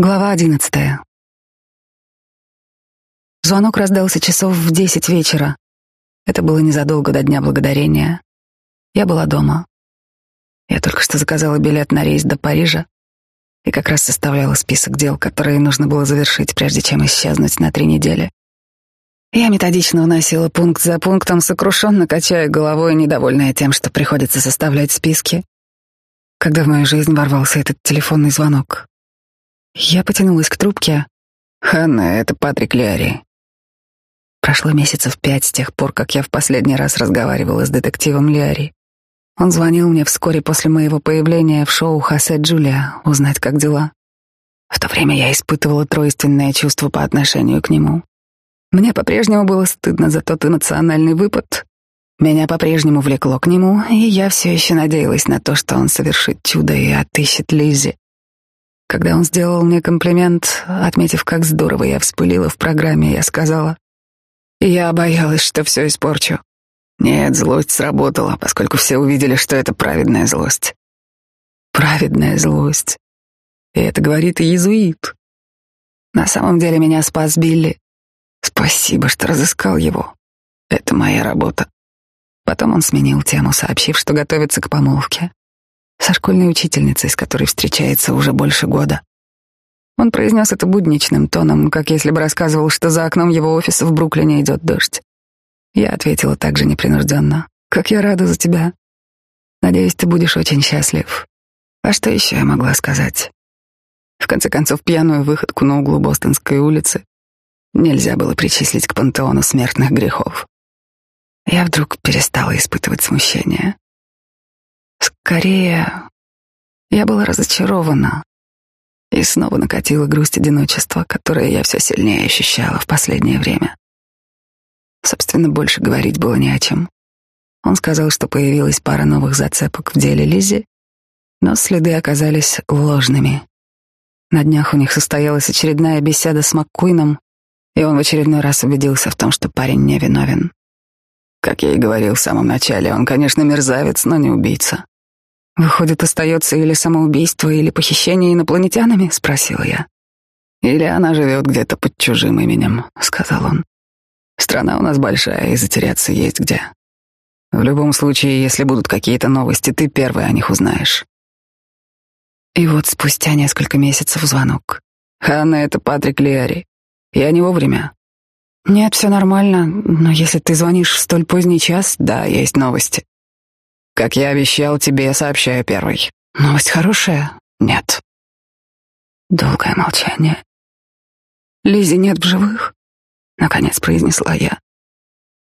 Глава одиннадцатая. Звонок раздался часов в десять вечера. Это было незадолго до Дня Благодарения. Я была дома. Я только что заказала билет на рейс до Парижа и как раз составляла список дел, которые нужно было завершить, прежде чем исчезнуть на три недели. Я методично вносила пункт за пунктом, сокрушенно качая головой, недовольная тем, что приходится составлять списки, когда в мою жизнь ворвался этот телефонный звонок. Я потянулась к трубке. «Ханна, это Патрик Лиари». Прошло месяцев пять с тех пор, как я в последний раз разговаривала с детективом Лиари. Он звонил мне вскоре после моего появления в шоу «Хосе Джулия» узнать, как дела. В то время я испытывала тройственное чувство по отношению к нему. Мне по-прежнему было стыдно за тот эмоциональный выпад. Меня по-прежнему влекло к нему, и я все еще надеялась на то, что он совершит чудо и отыщет Лизи. Когда он сделал мне комплимент, отметив, как здорово я вспылила в программе, я сказала, «Я боялась, что все испорчу». Нет, злость сработала, поскольку все увидели, что это праведная злость. Праведная злость. И это говорит иезуит. На самом деле меня спас Билли. Спасибо, что разыскал его. Это моя работа. Потом он сменил тему, сообщив, что готовится к помолвке со школьной учительницей, с которой встречается уже больше года. Он произнес это будничным тоном, как если бы рассказывал, что за окном его офиса в Бруклине идет дождь. Я ответила также непринужденно. «Как я рада за тебя. Надеюсь, ты будешь очень счастлив». А что еще я могла сказать? В конце концов, пьяную выходку на углу Бостонской улицы нельзя было причислить к пантеону смертных грехов. Я вдруг перестала испытывать смущение. Скорее, я была разочарована и снова накатила грусть одиночества, которое я все сильнее ощущала в последнее время. Собственно, больше говорить было не о чем. Он сказал, что появилась пара новых зацепок в деле Лизи, но следы оказались ложными. На днях у них состоялась очередная беседа с МакКуином, и он в очередной раз убедился в том, что парень не виновен. Как я и говорил в самом начале, он, конечно, мерзавец, но не убийца. Выходит, остается или самоубийство, или похищение инопланетянами? спросил я. Или она живет где-то под чужим именем, сказал он. Страна у нас большая, и затеряться есть где. В любом случае, если будут какие-то новости, ты первый о них узнаешь. И вот спустя несколько месяцев звонок. Ханна, это Патрик Лиари. Я не вовремя. Нет, все нормально, но если ты звонишь в столь поздний час, да, есть новости. Как я обещал тебе, я сообщаю первый. Новость хорошая? Нет. Долгое молчание. Лизи нет в живых, наконец произнесла я.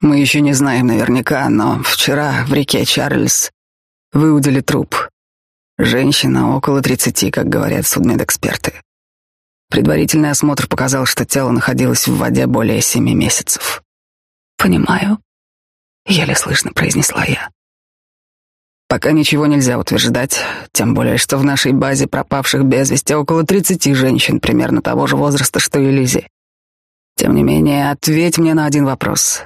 Мы еще не знаем наверняка, но вчера в реке Чарльз выудили труп. Женщина около тридцати, как говорят судмедэксперты. Предварительный осмотр показал, что тело находилось в воде более семи месяцев. «Понимаю», — еле слышно произнесла я. «Пока ничего нельзя утверждать, тем более, что в нашей базе пропавших без вести около тридцати женщин примерно того же возраста, что и Лизи. Тем не менее, ответь мне на один вопрос.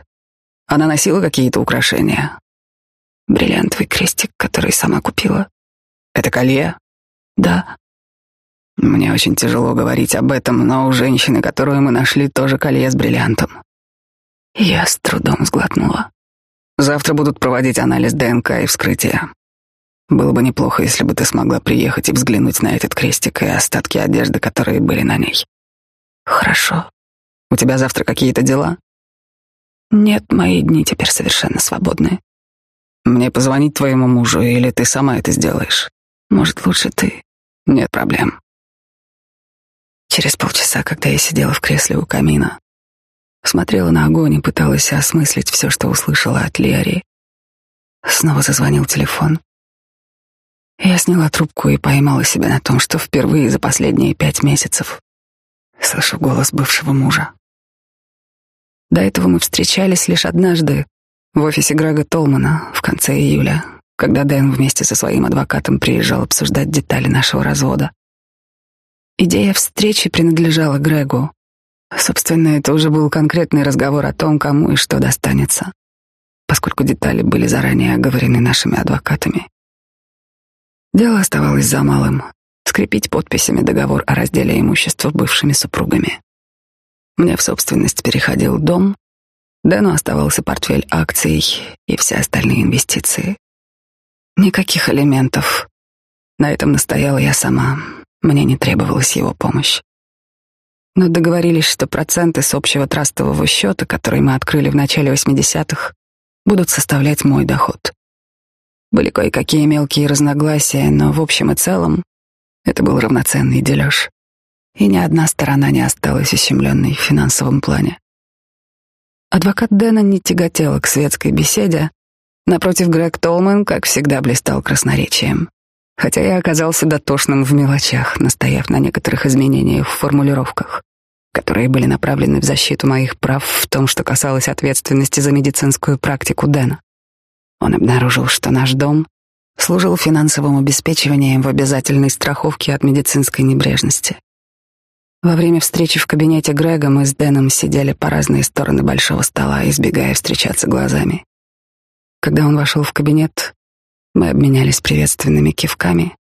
Она носила какие-то украшения?» «Бриллиантовый крестик, который сама купила». «Это колье?» «Да». Мне очень тяжело говорить об этом, но у женщины, которую мы нашли, тоже колье с бриллиантом. Я с трудом сглотнула. Завтра будут проводить анализ ДНК и вскрытие. Было бы неплохо, если бы ты смогла приехать и взглянуть на этот крестик и остатки одежды, которые были на ней. Хорошо. У тебя завтра какие-то дела? Нет, мои дни теперь совершенно свободны. Мне позвонить твоему мужу, или ты сама это сделаешь? Может, лучше ты? Нет проблем. Через полчаса, когда я сидела в кресле у камина, смотрела на огонь и пыталась осмыслить все, что услышала от Лиари, снова зазвонил телефон. Я сняла трубку и поймала себя на том, что впервые за последние пять месяцев слышу голос бывшего мужа. До этого мы встречались лишь однажды в офисе Грега Толмана в конце июля, когда Дэн вместе со своим адвокатом приезжал обсуждать детали нашего развода. Идея встречи принадлежала Грегу. Собственно, это уже был конкретный разговор о том, кому и что достанется, поскольку детали были заранее оговорены нашими адвокатами. Дело оставалось за малым скрепить подписями договор о разделе имущества бывшими супругами. Мне в собственность переходил дом, Дэну оставался портфель акций и все остальные инвестиции. Никаких элементов. На этом настояла я сама. Мне не требовалась его помощь. Но договорились, что проценты с общего трастового счета, который мы открыли в начале 80-х, будут составлять мой доход. Были кое-какие мелкие разногласия, но в общем и целом это был равноценный дележ. И ни одна сторона не осталась ущемленной в финансовом плане. Адвокат Дэна не тяготела к светской беседе. Напротив, Грег Толман, как всегда, блистал красноречием. Хотя я оказался дотошным в мелочах, настояв на некоторых изменениях в формулировках, которые были направлены в защиту моих прав в том, что касалось ответственности за медицинскую практику Дэна. Он обнаружил, что наш дом служил финансовым обеспечиванием в обязательной страховке от медицинской небрежности. Во время встречи в кабинете Грега мы с Дэном сидели по разные стороны большого стола, избегая встречаться глазами. Когда он вошел в кабинет, мы обменялись приветственными кивками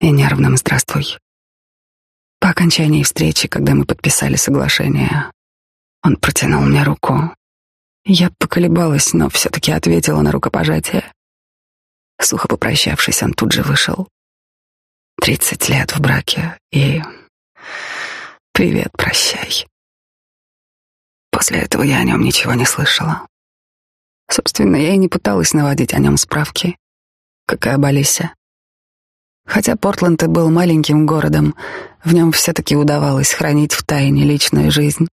и нервным «здравствуй». По окончании встречи, когда мы подписали соглашение, он протянул мне руку. Я поколебалась, но все-таки ответила на рукопожатие. Сухо попрощавшись, он тут же вышел. Тридцать лет в браке и Привет, прощай. После этого я о нем ничего не слышала. Собственно, я и не пыталась наводить о нем справки, как и об Алисе. Хотя Портленд и был маленьким городом, в нем все-таки удавалось хранить в тайне личную жизнь,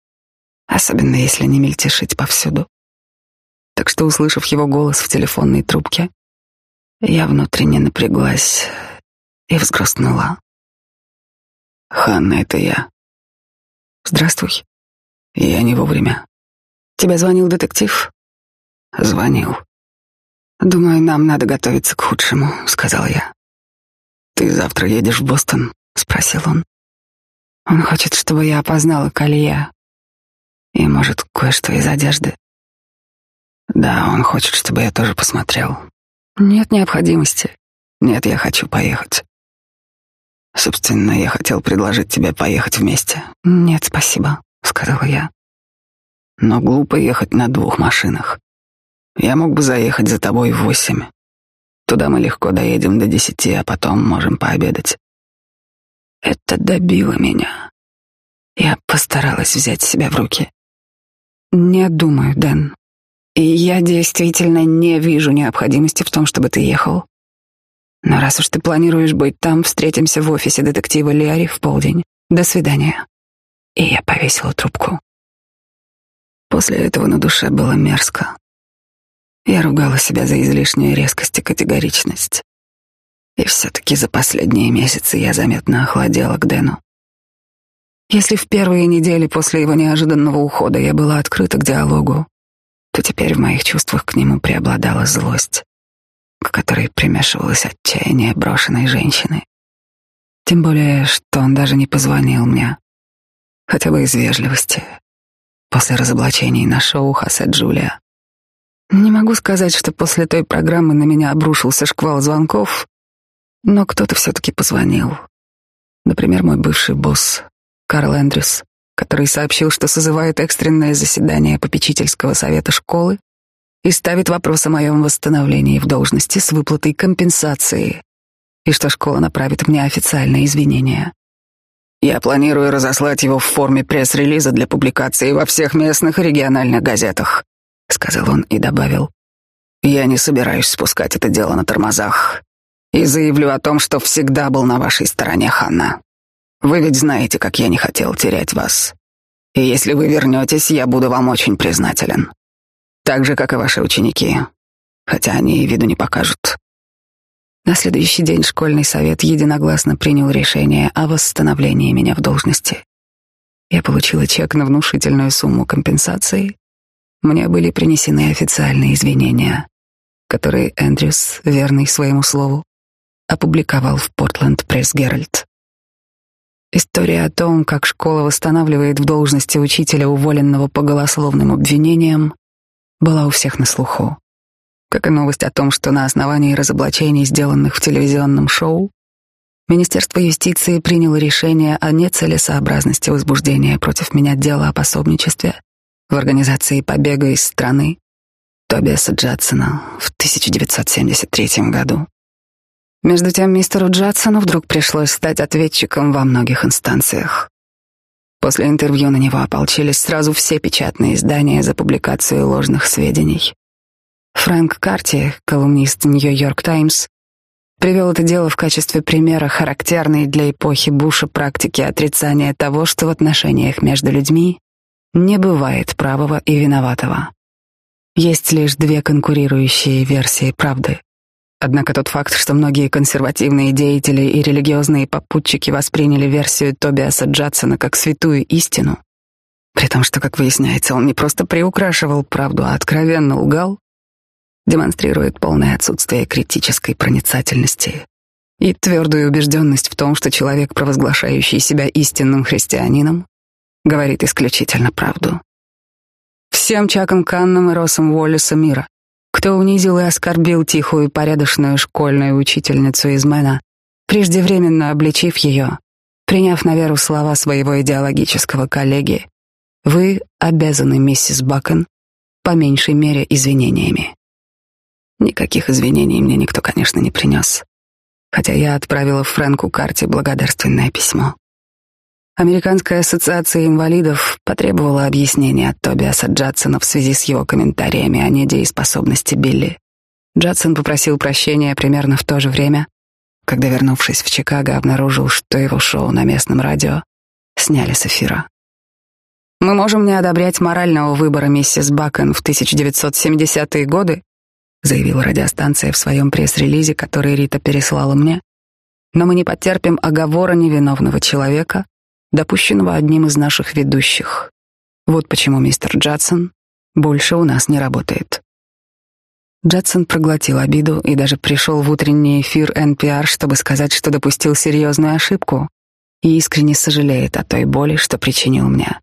особенно если не мельтешить повсюду. Так что, услышав его голос в телефонной трубке, я внутренне напряглась и взгрустнула. «Ханна, это я», Здравствуй. Я не вовремя. Тебе звонил детектив? Звонил. Думаю, нам надо готовиться к худшему, сказал я. Ты завтра едешь в Бостон? спросил он. Он хочет, чтобы я опознала Калия. И, может, кое-что из одежды. Да, он хочет, чтобы я тоже посмотрел. Нет необходимости. Нет, я хочу поехать. Собственно, я хотел предложить тебе поехать вместе. Нет, спасибо, сказала я. Но глупо ехать на двух машинах. Я мог бы заехать за тобой в восемь. Туда мы легко доедем до десяти, а потом можем пообедать. Это добило меня. Я постаралась взять себя в руки. Не думаю, Дэн. И я действительно не вижу необходимости в том, чтобы ты ехал. Но раз уж ты планируешь быть там, встретимся в офисе детектива Лиари в полдень. До свидания. И я повесила трубку. После этого на душе было мерзко. Я ругала себя за излишнюю резкость и категоричность. И все-таки за последние месяцы я заметно охладела к Дэну. Если в первые недели после его неожиданного ухода я была открыта к диалогу, то теперь в моих чувствах к нему преобладала злость к которой примешивалось отчаяние брошенной женщины. Тем более, что он даже не позвонил мне, хотя бы из вежливости, после разоблачений на шоу Хосе Джулия. Не могу сказать, что после той программы на меня обрушился шквал звонков, но кто-то все-таки позвонил. Например, мой бывший босс, Карл Эндрюс, который сообщил, что созывает экстренное заседание попечительского совета школы и ставит вопрос о моем восстановлении в должности с выплатой компенсации, и что школа направит мне официальные извинения. Я планирую разослать его в форме пресс-релиза для публикации во всех местных и региональных газетах, сказал он и добавил. Я не собираюсь спускать это дело на тормозах и заявлю о том, что всегда был на вашей стороне, Ханна. Вы ведь знаете, как я не хотел терять вас. И если вы вернетесь, я буду вам очень признателен. Так же, как и ваши ученики. Хотя они и виду не покажут. На следующий день школьный совет единогласно принял решение о восстановлении меня в должности. Я получила чек на внушительную сумму компенсации. Мне были принесены официальные извинения, которые Эндрюс, верный своему слову, опубликовал в Портленд Пресс Геральт. История о том, как школа восстанавливает в должности учителя, уволенного по голословным обвинениям, была у всех на слуху. Как и новость о том, что на основании разоблачений, сделанных в телевизионном шоу, Министерство юстиции приняло решение о нецелесообразности возбуждения против меня дела о пособничестве в организации побега из страны Тобиаса Джадсона в 1973 году. Между тем, мистеру Джадсону вдруг пришлось стать ответчиком во многих инстанциях. После интервью на него ополчились сразу все печатные издания за публикацию ложных сведений. Фрэнк Карти, колумнист Нью-Йорк Таймс, привел это дело в качестве примера характерной для эпохи Буша практики отрицания того, что в отношениях между людьми не бывает правого и виноватого. Есть лишь две конкурирующие версии правды. Однако тот факт, что многие консервативные деятели и религиозные попутчики восприняли версию Тобиаса Джадсона как святую истину, при том, что, как выясняется, он не просто приукрашивал правду, а откровенно лгал, демонстрирует полное отсутствие критической проницательности и твердую убежденность в том, что человек, провозглашающий себя истинным христианином, говорит исключительно правду. Всем Чаком Канном и Росом Уоллеса мира, кто унизил и оскорбил тихую порядочную школьную учительницу из Мэна, преждевременно обличив ее, приняв на веру слова своего идеологического коллеги, вы обязаны, миссис Бакен, по меньшей мере извинениями. Никаких извинений мне никто, конечно, не принес, хотя я отправила Фрэнку Карте благодарственное письмо. Американская ассоциация инвалидов потребовала объяснения от Тобиаса Джадсона в связи с его комментариями о недееспособности Билли. Джадсон попросил прощения примерно в то же время, когда, вернувшись в Чикаго, обнаружил, что его шоу на местном радио сняли с эфира. Мы можем не одобрять морального выбора миссис Бакен в 1970-е годы, заявила радиостанция в своем пресс-релизе, который Рита переслала мне, но мы не потерпим оговора невиновного человека, допущенного одним из наших ведущих. Вот почему мистер Джадсон больше у нас не работает. Джадсон проглотил обиду и даже пришел в утренний эфир NPR, чтобы сказать, что допустил серьезную ошибку и искренне сожалеет о той боли, что причинил мне,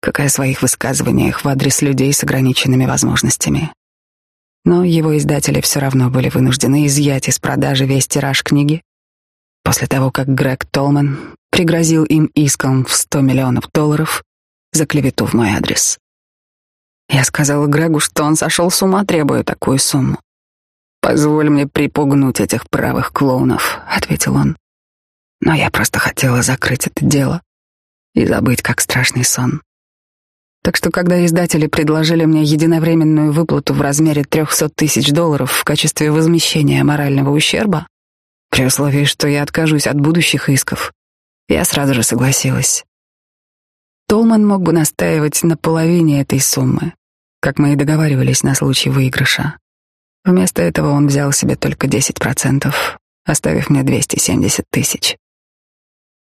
как и своих высказываниях в адрес людей с ограниченными возможностями. Но его издатели все равно были вынуждены изъять из продажи весь тираж книги после того, как Грег Толман пригрозил им иском в 100 миллионов долларов за клевету в мой адрес. Я сказала Грегу, что он сошел с ума, требуя такую сумму. «Позволь мне припугнуть этих правых клоунов», — ответил он. Но я просто хотела закрыть это дело и забыть, как страшный сон. Так что, когда издатели предложили мне единовременную выплату в размере 300 тысяч долларов в качестве возмещения морального ущерба, при условии, что я откажусь от будущих исков, я сразу же согласилась. Толман мог бы настаивать на половине этой суммы, как мы и договаривались на случай выигрыша. Вместо этого он взял себе только 10%, оставив мне 270 тысяч.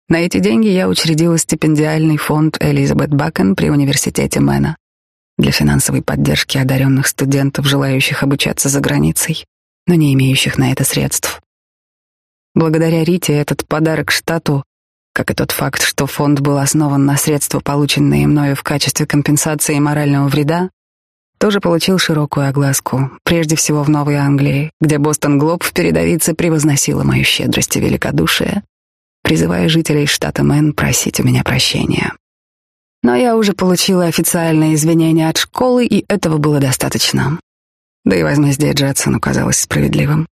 На эти деньги я учредила стипендиальный фонд Элизабет Бакен при университете Мэна для финансовой поддержки одаренных студентов, желающих обучаться за границей, но не имеющих на это средств. Благодаря Рите этот подарок штату как и тот факт, что фонд был основан на средства, полученные мною в качестве компенсации морального вреда, тоже получил широкую огласку, прежде всего в Новой Англии, где Бостон Глоб в передовице превозносила мою щедрость и великодушие, призывая жителей штата Мэн просить у меня прощения. Но я уже получила официальные извинения от школы, и этого было достаточно. Да и возмездие Джетсону казалось справедливым.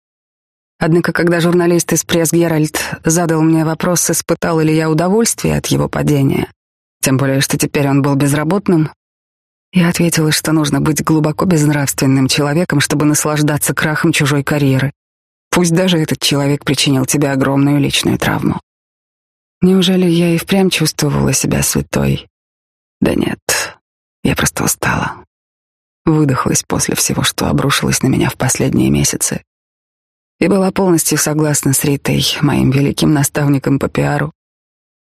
Однако, когда журналист из пресс Геральт задал мне вопрос, испытал ли я удовольствие от его падения, тем более, что теперь он был безработным, я ответила, что нужно быть глубоко безнравственным человеком, чтобы наслаждаться крахом чужой карьеры. Пусть даже этот человек причинил тебе огромную личную травму. Неужели я и впрямь чувствовала себя святой? Да нет, я просто устала. Выдохлась после всего, что обрушилось на меня в последние месяцы и была полностью согласна с Ритой, моим великим наставником по пиару,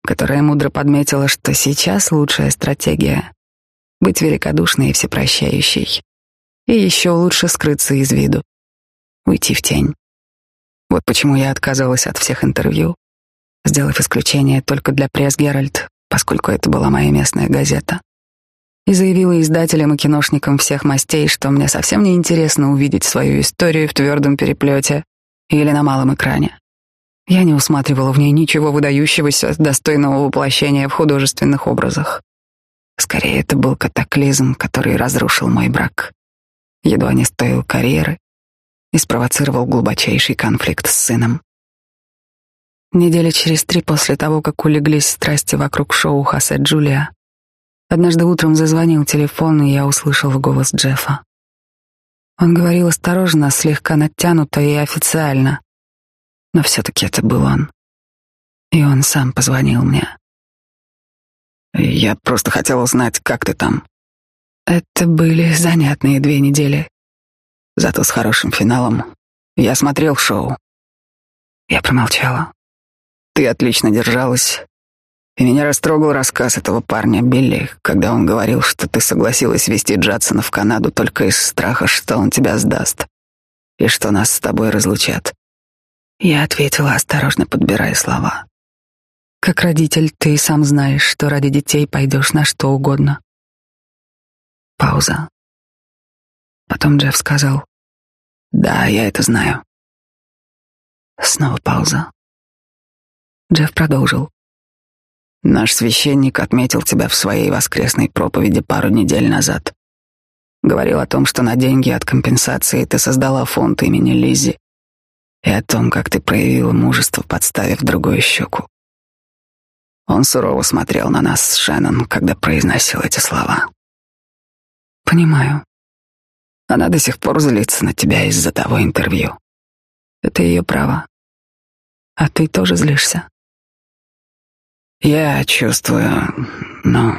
которая мудро подметила, что сейчас лучшая стратегия — быть великодушной и всепрощающей, и еще лучше скрыться из виду, уйти в тень. Вот почему я отказалась от всех интервью, сделав исключение только для пресс Геральт, поскольку это была моя местная газета, и заявила издателям и киношникам всех мастей, что мне совсем не интересно увидеть свою историю в твердом переплете, или на малом экране. Я не усматривала в ней ничего выдающегося, достойного воплощения в художественных образах. Скорее, это был катаклизм, который разрушил мой брак. Едва не стоил карьеры и спровоцировал глубочайший конфликт с сыном. Недели через три после того, как улеглись страсти вокруг шоу Хосе Джулия, однажды утром зазвонил телефон, и я услышал голос Джеффа. Он говорил осторожно, слегка натянуто и официально, но все-таки это был он. И он сам позвонил мне. «Я просто хотел узнать, как ты там». Это были занятные две недели. Зато с хорошим финалом. Я смотрел шоу. Я промолчала. Ты отлично держалась. И меня растрогал рассказ этого парня Билли, когда он говорил, что ты согласилась вести Джадсона в Канаду только из страха, что он тебя сдаст, и что нас с тобой разлучат. Я ответила, осторожно подбирая слова. Как родитель, ты сам знаешь, что ради детей пойдешь на что угодно. Пауза. Потом Джефф сказал, «Да, я это знаю». Снова пауза. Джефф продолжил. Наш священник отметил тебя в своей воскресной проповеди пару недель назад. Говорил о том, что на деньги от компенсации ты создала фонд имени Лизи, и о том, как ты проявила мужество, подставив другую щеку. Он сурово смотрел на нас с Шеннон, когда произносил эти слова. Понимаю. Она до сих пор злится на тебя из-за того интервью. Это ее право. А ты тоже злишься? Я чувствую, ну,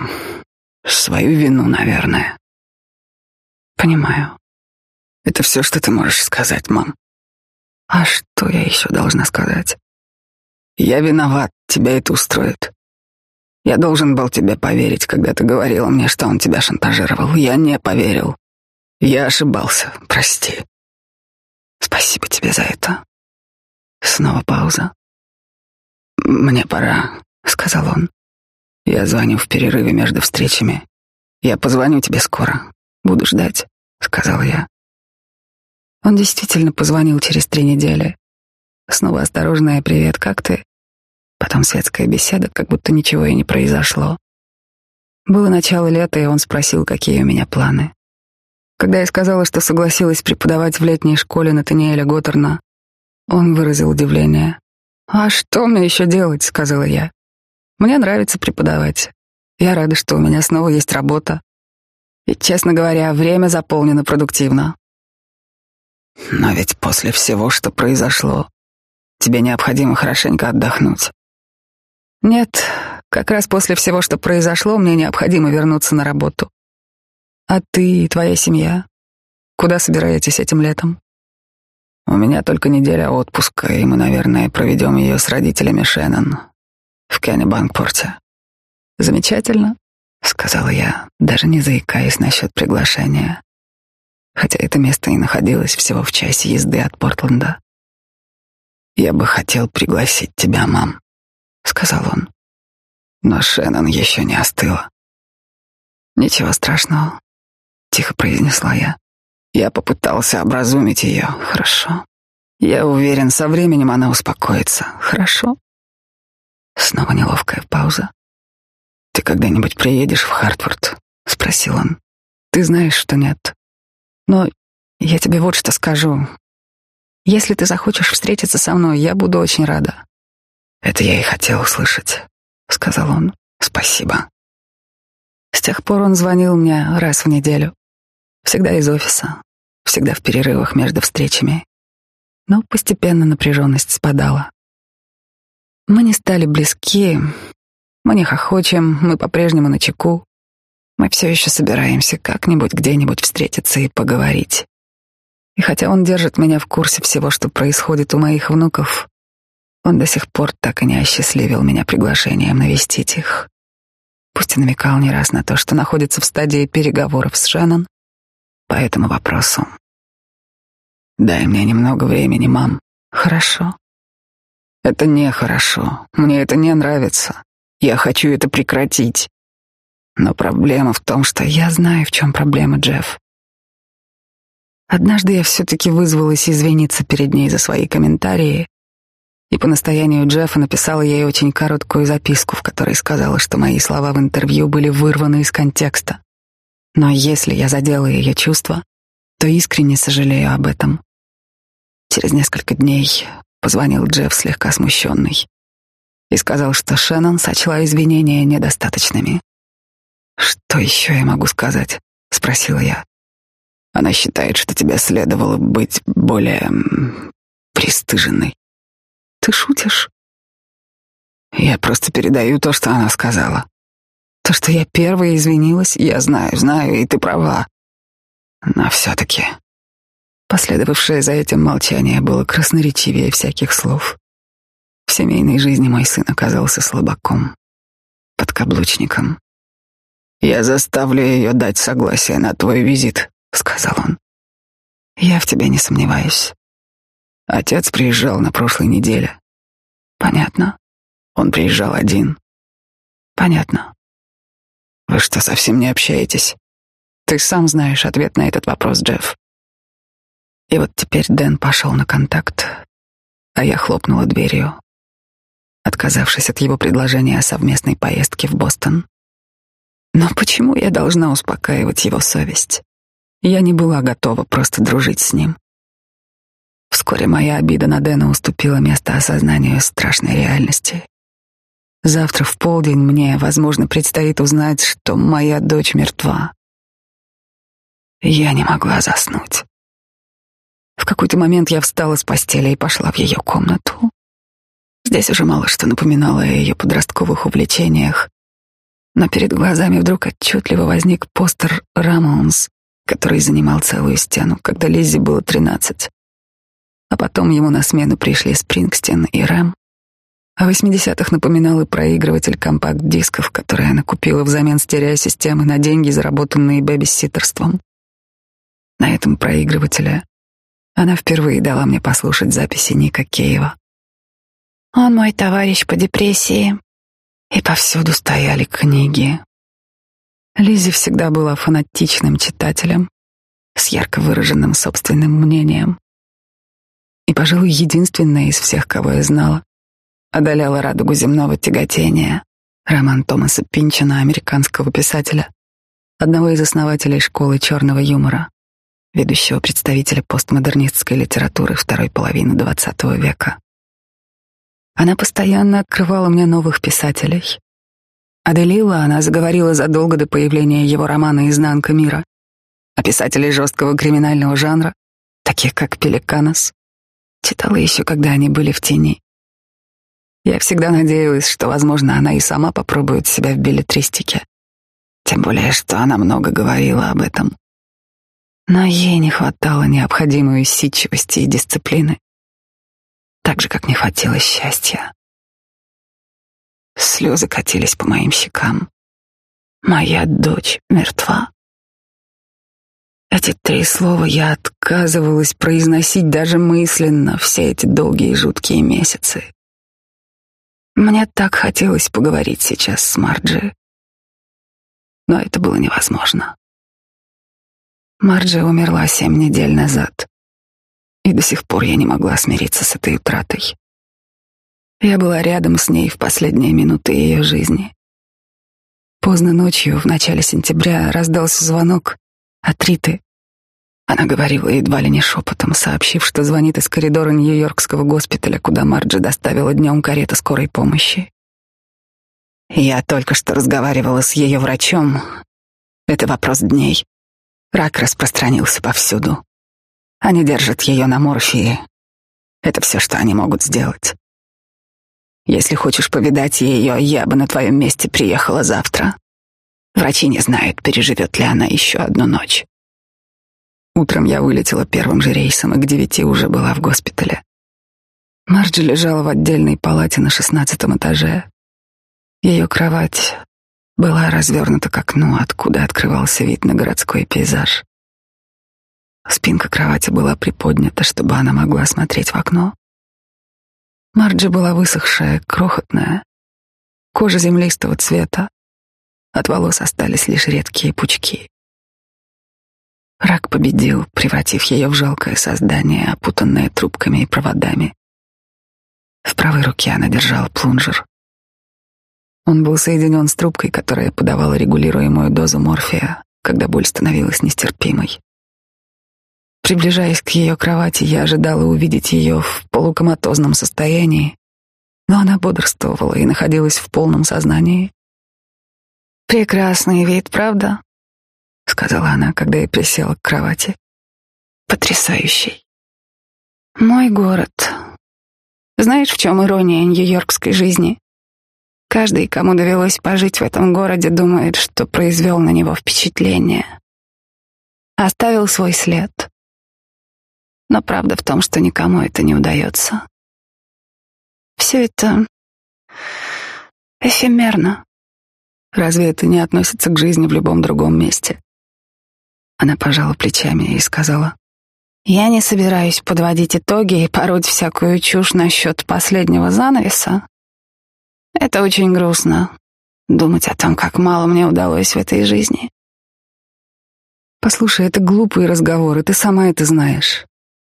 свою вину, наверное. Понимаю. Это все, что ты можешь сказать, мам. А что я еще должна сказать? Я виноват, тебя это устроит. Я должен был тебе поверить, когда ты говорила мне, что он тебя шантажировал. Я не поверил. Я ошибался, прости. Спасибо тебе за это. Снова пауза. Мне пора. — сказал он. «Я звоню в перерыве между встречами. Я позвоню тебе скоро. Буду ждать», — сказал я. Он действительно позвонил через три недели. Снова осторожная «Привет, как ты?» Потом светская беседа, как будто ничего и не произошло. Было начало лета, и он спросил, какие у меня планы. Когда я сказала, что согласилась преподавать в летней школе Натаниэля Готтерна, он выразил удивление. «А что мне еще делать?» — сказала я. Мне нравится преподавать. Я рада, что у меня снова есть работа. И, честно говоря, время заполнено продуктивно. Но ведь после всего, что произошло, тебе необходимо хорошенько отдохнуть. Нет, как раз после всего, что произошло, мне необходимо вернуться на работу. А ты и твоя семья? Куда собираетесь этим летом? У меня только неделя отпуска, и мы, наверное, проведем ее с родителями Шеннон в Кеннебанкпорте. Замечательно, сказала я, даже не заикаясь насчет приглашения, хотя это место и находилось всего в часе езды от Портленда. Я бы хотел пригласить тебя, мам, сказал он. Но Шеннон еще не остыла. Ничего страшного, тихо произнесла я. Я попытался образумить ее. Хорошо. Я уверен, со временем она успокоится. Хорошо. Снова неловкая пауза. «Ты когда-нибудь приедешь в Хартфорд?» — спросил он. «Ты знаешь, что нет. Но я тебе вот что скажу. Если ты захочешь встретиться со мной, я буду очень рада». «Это я и хотел услышать», — сказал он. «Спасибо». С тех пор он звонил мне раз в неделю. Всегда из офиса, всегда в перерывах между встречами. Но постепенно напряженность спадала. Мы не стали близки, мы не хохочем, мы по-прежнему на чеку. Мы все еще собираемся как-нибудь где-нибудь встретиться и поговорить. И хотя он держит меня в курсе всего, что происходит у моих внуков, он до сих пор так и не осчастливил меня приглашением навестить их. Пусть и намекал не раз на то, что находится в стадии переговоров с Шеннон по этому вопросу. «Дай мне немного времени, мам». «Хорошо», это нехорошо. Мне это не нравится. Я хочу это прекратить. Но проблема в том, что я знаю, в чем проблема, Джефф. Однажды я все-таки вызвалась извиниться перед ней за свои комментарии и по настоянию Джеффа написала ей очень короткую записку, в которой сказала, что мои слова в интервью были вырваны из контекста. Но если я задела ее чувства, то искренне сожалею об этом. Через несколько дней позвонил Джефф слегка смущенный и сказал, что Шеннон сочла извинения недостаточными. «Что еще я могу сказать?» — спросила я. «Она считает, что тебе следовало быть более пристыженной». Ты шутишь? Я просто передаю то, что она сказала. То, что я первая извинилась, я знаю, знаю, и ты права. Но все-таки последовавшее за этим молчание было красноречивее всяких слов. В семейной жизни мой сын оказался слабаком, подкаблучником. «Я заставлю ее дать согласие на твой визит», — сказал он. «Я в тебя не сомневаюсь. Отец приезжал на прошлой неделе. Понятно. Он приезжал один. Понятно. Вы что, совсем не общаетесь? Ты сам знаешь ответ на этот вопрос, Джефф. И вот теперь Дэн пошел на контакт, а я хлопнула дверью, отказавшись от его предложения о совместной поездке в Бостон. Но почему я должна успокаивать его совесть? Я не была готова просто дружить с ним. Вскоре моя обида на Дэна уступила место осознанию страшной реальности. Завтра в полдень мне, возможно, предстоит узнать, что моя дочь мертва. Я не могла заснуть. В какой-то момент я встала с постели и пошла в ее комнату. Здесь уже мало что напоминало о ее подростковых увлечениях, но перед глазами вдруг отчетливо возник постер Рамонс, который занимал целую стену, когда Лиззи было тринадцать. А потом ему на смену пришли Спрингстен и Рэм. А в 80-х напоминал и проигрыватель компакт-дисков, который она купила взамен стереосистемы на деньги, заработанные бэбиситерством. На этом проигрывателе она впервые дала мне послушать записи Ника Кейва. Он мой товарищ по депрессии. И повсюду стояли книги. Лизи всегда была фанатичным читателем с ярко выраженным собственным мнением и, пожалуй, единственная из всех, кого я знала, одоляла радугу земного тяготения, роман Томаса Пинчина, американского писателя, одного из основателей школы черного юмора, ведущего представителя постмодернистской литературы второй половины XX века. Она постоянно открывала мне новых писателей. Аделила она заговорила задолго до появления его романа «Изнанка мира», о писателей жесткого криминального жанра, таких как Пеликанос, Читала еще, когда они были в тени. Я всегда надеялась, что, возможно, она и сама попробует себя в билетристике. Тем более, что она много говорила об этом. Но ей не хватало необходимой усидчивости и дисциплины. Так же, как не хватило счастья. Слезы катились по моим щекам. Моя дочь мертва. Эти три слова я отказывалась произносить даже мысленно все эти долгие жуткие месяцы. Мне так хотелось поговорить сейчас с Марджи, но это было невозможно. Марджи умерла семь недель назад, и до сих пор я не могла смириться с этой утратой. Я была рядом с ней в последние минуты ее жизни. Поздно ночью, в начале сентября, раздался звонок, от Риты. Она говорила едва ли не шепотом, сообщив, что звонит из коридора Нью-Йоркского госпиталя, куда Марджи доставила днем карета скорой помощи. Я только что разговаривала с ее врачом. Это вопрос дней. Рак распространился повсюду. Они держат ее на морфии. Это все, что они могут сделать. Если хочешь повидать ее, я бы на твоем месте приехала завтра. Врачи не знают, переживет ли она еще одну ночь. Утром я вылетела первым же рейсом и к девяти уже была в госпитале. Марджи лежала в отдельной палате на шестнадцатом этаже. Ее кровать была развернута к окну, откуда открывался вид на городской пейзаж. Спинка кровати была приподнята, чтобы она могла смотреть в окно. Марджи была высохшая, крохотная, кожа землистого цвета, от волос остались лишь редкие пучки. Рак победил, превратив ее в жалкое создание, опутанное трубками и проводами. В правой руке она держала плунжер. Он был соединен с трубкой, которая подавала регулируемую дозу морфия, когда боль становилась нестерпимой. Приближаясь к ее кровати, я ожидала увидеть ее в полукоматозном состоянии, но она бодрствовала и находилась в полном сознании. «Прекрасный вид, правда?» — сказала она, когда я присела к кровати. «Потрясающий. Мой город. Знаешь, в чем ирония нью-йоркской жизни? Каждый, кому довелось пожить в этом городе, думает, что произвел на него впечатление. Оставил свой след. Но правда в том, что никому это не удается. Все это эфемерно. Разве это не относится к жизни в любом другом месте? Она пожала плечами и сказала, «Я не собираюсь подводить итоги и пороть всякую чушь насчет последнего занавеса, это очень грустно, думать о том, как мало мне удалось в этой жизни. Послушай, это глупый разговор, и ты сама это знаешь.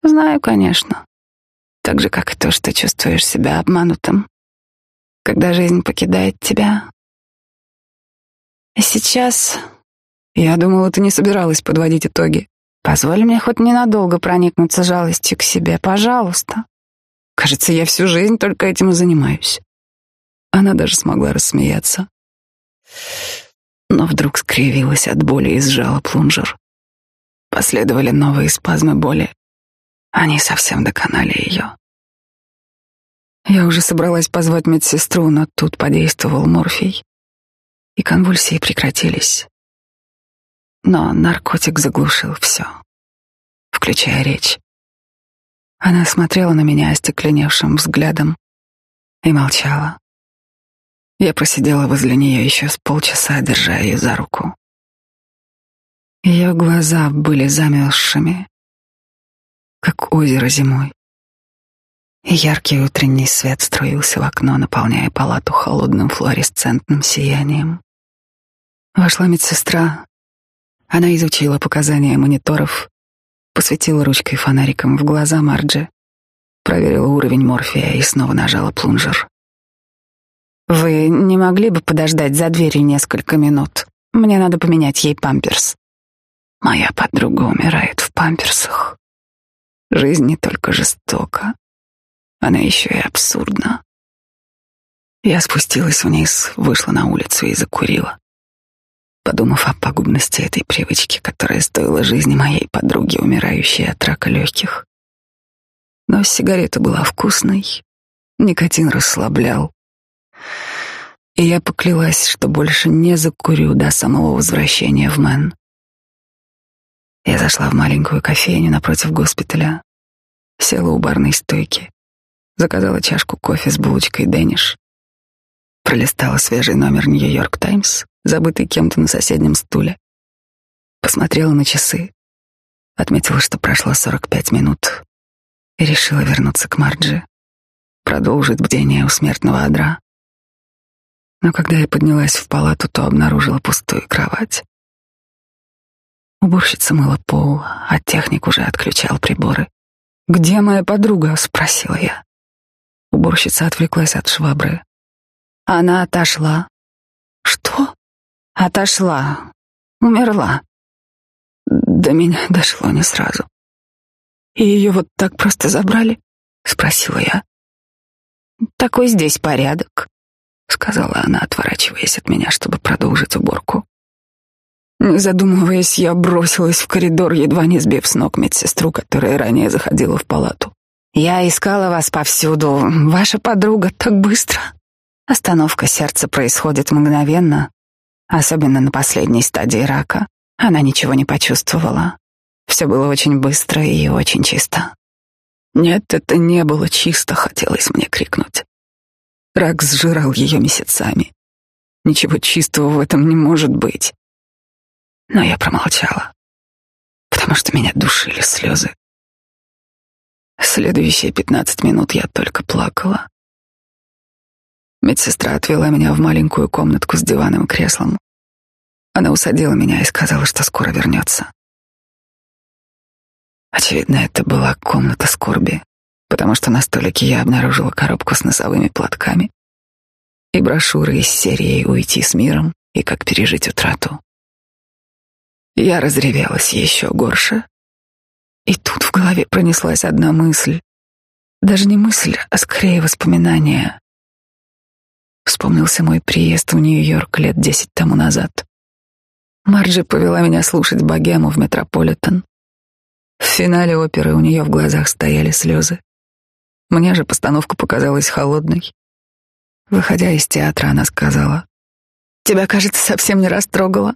Знаю, конечно. Так же, как и то, что чувствуешь себя обманутым, когда жизнь покидает тебя. И сейчас я думала, ты не собиралась подводить итоги. Позволь мне хоть ненадолго проникнуться жалостью к себе, пожалуйста. Кажется, я всю жизнь только этим и занимаюсь. Она даже смогла рассмеяться. Но вдруг скривилась от боли и сжала плунжер. Последовали новые спазмы боли. Они совсем доконали ее. Я уже собралась позвать медсестру, но тут подействовал морфий, и конвульсии прекратились. Но наркотик заглушил все, включая речь. Она смотрела на меня остекленевшим взглядом и молчала. Я просидела возле нее еще с полчаса, держа ее за руку. Ее глаза были замерзшими, как озеро зимой. И яркий утренний свет струился в окно, наполняя палату холодным флуоресцентным сиянием. Вошла медсестра. Она изучила показания мониторов, посветила ручкой фонариком в глаза Марджи, проверила уровень морфия и снова нажала плунжер. Вы не могли бы подождать за дверью несколько минут? Мне надо поменять ей памперс. Моя подруга умирает в памперсах. Жизнь не только жестока, она еще и абсурдна. Я спустилась вниз, вышла на улицу и закурила, подумав о пагубности этой привычки, которая стоила жизни моей подруги, умирающей от рака легких. Но сигарета была вкусной, никотин расслаблял, и я поклялась, что больше не закурю до самого возвращения в Мэн. Я зашла в маленькую кофейню напротив госпиталя, села у барной стойки, заказала чашку кофе с булочкой Дэниш, пролистала свежий номер Нью-Йорк Таймс, забытый кем-то на соседнем стуле, посмотрела на часы, отметила, что прошло 45 минут, и решила вернуться к Марджи, продолжить бдение у смертного одра. Но когда я поднялась в палату, то обнаружила пустую кровать. Уборщица мыла пол, а техник уже отключал приборы. «Где моя подруга?» — спросила я. Уборщица отвлеклась от швабры. Она отошла. «Что?» «Отошла. Умерла». До меня дошло не сразу. «И ее вот так просто забрали?» — спросила я. «Такой здесь порядок. — сказала она, отворачиваясь от меня, чтобы продолжить уборку. Не задумываясь, я бросилась в коридор, едва не сбив с ног медсестру, которая ранее заходила в палату. «Я искала вас повсюду. Ваша подруга так быстро». Остановка сердца происходит мгновенно, особенно на последней стадии рака. Она ничего не почувствовала. Все было очень быстро и очень чисто. «Нет, это не было чисто», — хотелось мне крикнуть. Рак сжирал ее месяцами. Ничего чистого в этом не может быть. Но я промолчала, потому что меня душили слезы. Следующие пятнадцать минут я только плакала. Медсестра отвела меня в маленькую комнатку с диваном и креслом. Она усадила меня и сказала, что скоро вернется. Очевидно, это была комната скорби, потому что на столике я обнаружила коробку с носовыми платками и брошюры из серии «Уйти с миром» и «Как пережить утрату». Я разревелась еще горше, и тут в голове пронеслась одна мысль. Даже не мысль, а скорее воспоминание. Вспомнился мой приезд в Нью-Йорк лет десять тому назад. Марджи повела меня слушать богему в Метрополитен. В финале оперы у нее в глазах стояли слезы. Мне же постановка показалась холодной. Выходя из театра, она сказала, «Тебя, кажется, совсем не растрогало.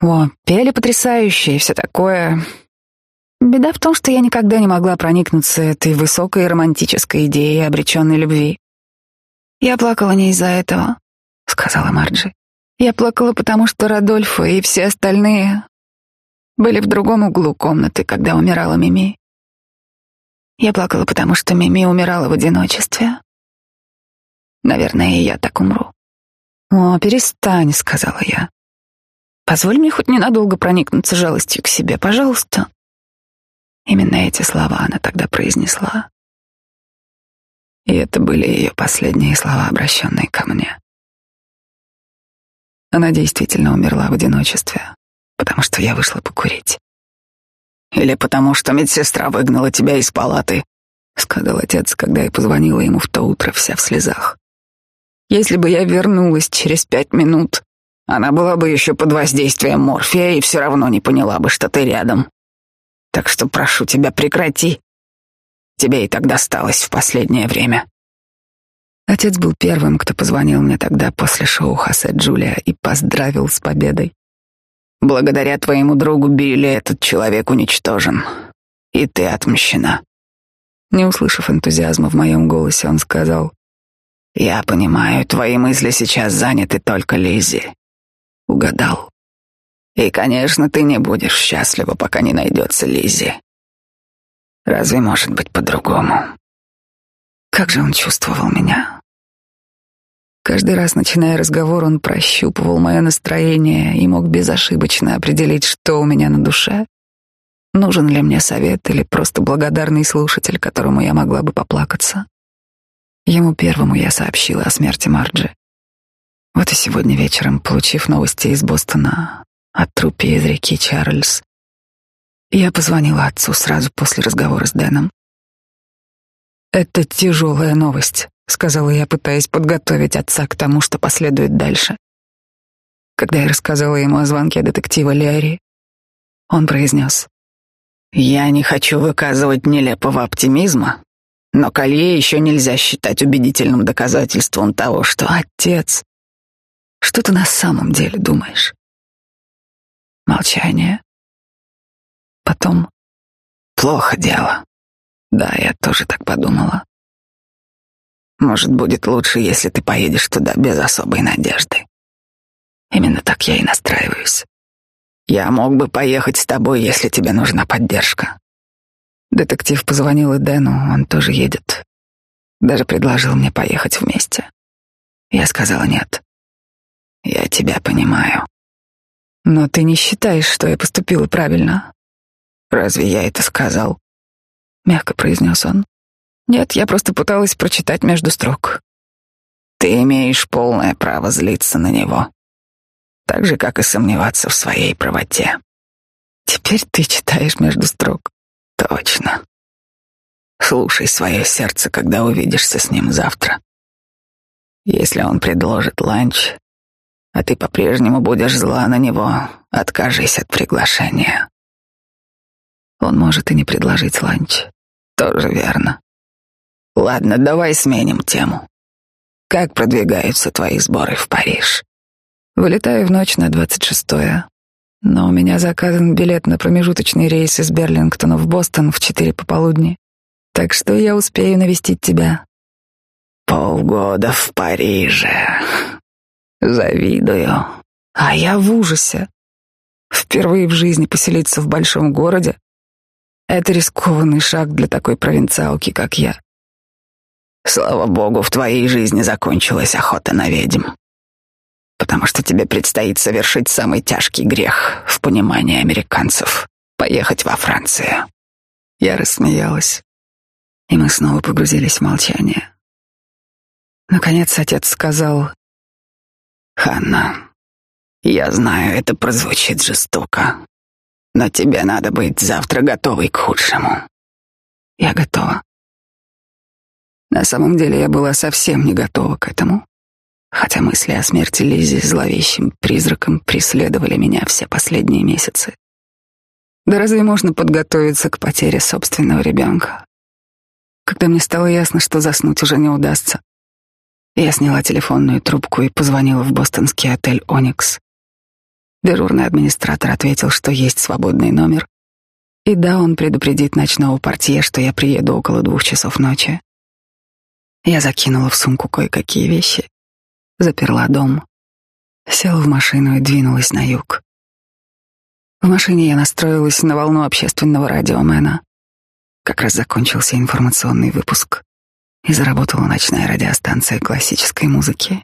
О, пели потрясающе и все такое. Беда в том, что я никогда не могла проникнуться этой высокой романтической идеей обреченной любви. Я плакала не из-за этого, сказала Марджи. Я плакала, потому что Радольфо и все остальные были в другом углу комнаты, когда умирала Мими. Я плакала, потому что Мими умирала в одиночестве. Наверное, и я так умру. «О, перестань», — сказала я. «Позволь мне хоть ненадолго проникнуться жалостью к себе, пожалуйста». Именно эти слова она тогда произнесла. И это были ее последние слова, обращенные ко мне. Она действительно умерла в одиночестве, потому что я вышла покурить. Или потому что медсестра выгнала тебя из палаты, сказал отец, когда я позвонила ему в то утро вся в слезах. Если бы я вернулась через пять минут, она была бы еще под воздействием морфия и все равно не поняла бы, что ты рядом. Так что прошу тебя, прекрати. Тебе и так досталось в последнее время. Отец был первым, кто позвонил мне тогда после шоу Хосе Джулия и поздравил с победой. Благодаря твоему другу Билли этот человек уничтожен, и ты отмщена. Не услышав энтузиазма в моем голосе, он сказал, «Я понимаю, твои мысли сейчас заняты только Лизи. Угадал. И, конечно, ты не будешь счастлива, пока не найдется Лизи. Разве может быть по-другому?» Как же он чувствовал меня. Каждый раз, начиная разговор, он прощупывал мое настроение и мог безошибочно определить, что у меня на душе. Нужен ли мне совет или просто благодарный слушатель, которому я могла бы поплакаться. Ему первому я сообщила о смерти Марджи. Вот и сегодня вечером, получив новости из Бостона о трупе из реки Чарльз, я позвонила отцу сразу после разговора с Дэном. «Это тяжелая новость», — сказала я, пытаясь подготовить отца к тому, что последует дальше. Когда я рассказала ему о звонке детектива Лиари, он произнес. «Я не хочу выказывать нелепого оптимизма, но колье еще нельзя считать убедительным доказательством того, что отец... Что ты на самом деле думаешь?» Молчание. Потом плохо дело. Да, я тоже так подумала. Может, будет лучше, если ты поедешь туда без особой надежды. Именно так я и настраиваюсь. Я мог бы поехать с тобой, если тебе нужна поддержка. Детектив позвонил и Дэну, он тоже едет. Даже предложил мне поехать вместе. Я сказала нет. Я тебя понимаю. Но ты не считаешь, что я поступила правильно? Разве я это сказал? мягко произнес он. Нет, я просто пыталась прочитать между строк. Ты имеешь полное право злиться на него, так же, как и сомневаться в своей правоте. Теперь ты читаешь между строк. Точно. Слушай свое сердце, когда увидишься с ним завтра. Если он предложит ланч, а ты по-прежнему будешь зла на него, откажись от приглашения. Он может и не предложить ланч. Тоже верно. Ладно, давай сменим тему. Как продвигаются твои сборы в Париж? Вылетаю в ночь на двадцать шестое. Но у меня заказан билет на промежуточный рейс из Берлингтона в Бостон в четыре пополудни. Так что я успею навестить тебя. Полгода в Париже. Завидую. А я в ужасе. Впервые в жизни поселиться в большом городе это рискованный шаг для такой провинциалки, как я. Слава богу, в твоей жизни закончилась охота на ведьм. Потому что тебе предстоит совершить самый тяжкий грех в понимании американцев — поехать во Францию. Я рассмеялась. И мы снова погрузились в молчание. Наконец отец сказал, «Ханна, я знаю, это прозвучит жестоко, но тебе надо быть завтра готовой к худшему». «Я готова». На самом деле я была совсем не готова к этому, хотя мысли о смерти Лизи зловещим призраком преследовали меня все последние месяцы. Да разве можно подготовиться к потере собственного ребенка? Когда мне стало ясно, что заснуть уже не удастся, я сняла телефонную трубку и позвонила в бостонский отель «Оникс». Дежурный администратор ответил, что есть свободный номер. И да, он предупредит ночного портье, что я приеду около двух часов ночи. Я закинула в сумку кое-какие вещи, заперла дом, села в машину и двинулась на юг. В машине я настроилась на волну общественного радиомена. Как раз закончился информационный выпуск и заработала ночная радиостанция классической музыки.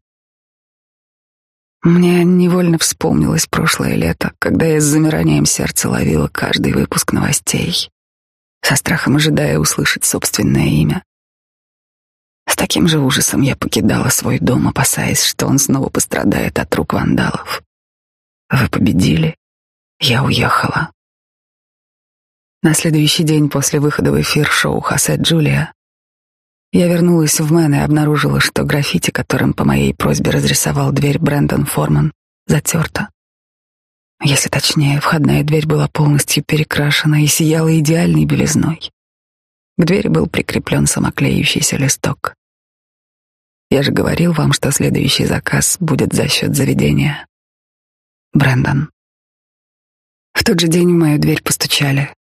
Мне невольно вспомнилось прошлое лето, когда я с замиранием сердца ловила каждый выпуск новостей, со страхом ожидая услышать собственное имя. С таким же ужасом я покидала свой дом, опасаясь, что он снова пострадает от рук вандалов. Вы победили. Я уехала. На следующий день после выхода в эфир шоу «Хосе Джулия» Я вернулась в Мэн и обнаружила, что граффити, которым по моей просьбе разрисовал дверь Брэндон Форман, затерто. Если точнее, входная дверь была полностью перекрашена и сияла идеальной белизной. К двери был прикреплен самоклеющийся листок. Я же говорил вам, что следующий заказ будет за счет заведения. Брэндон. В тот же день в мою дверь постучали.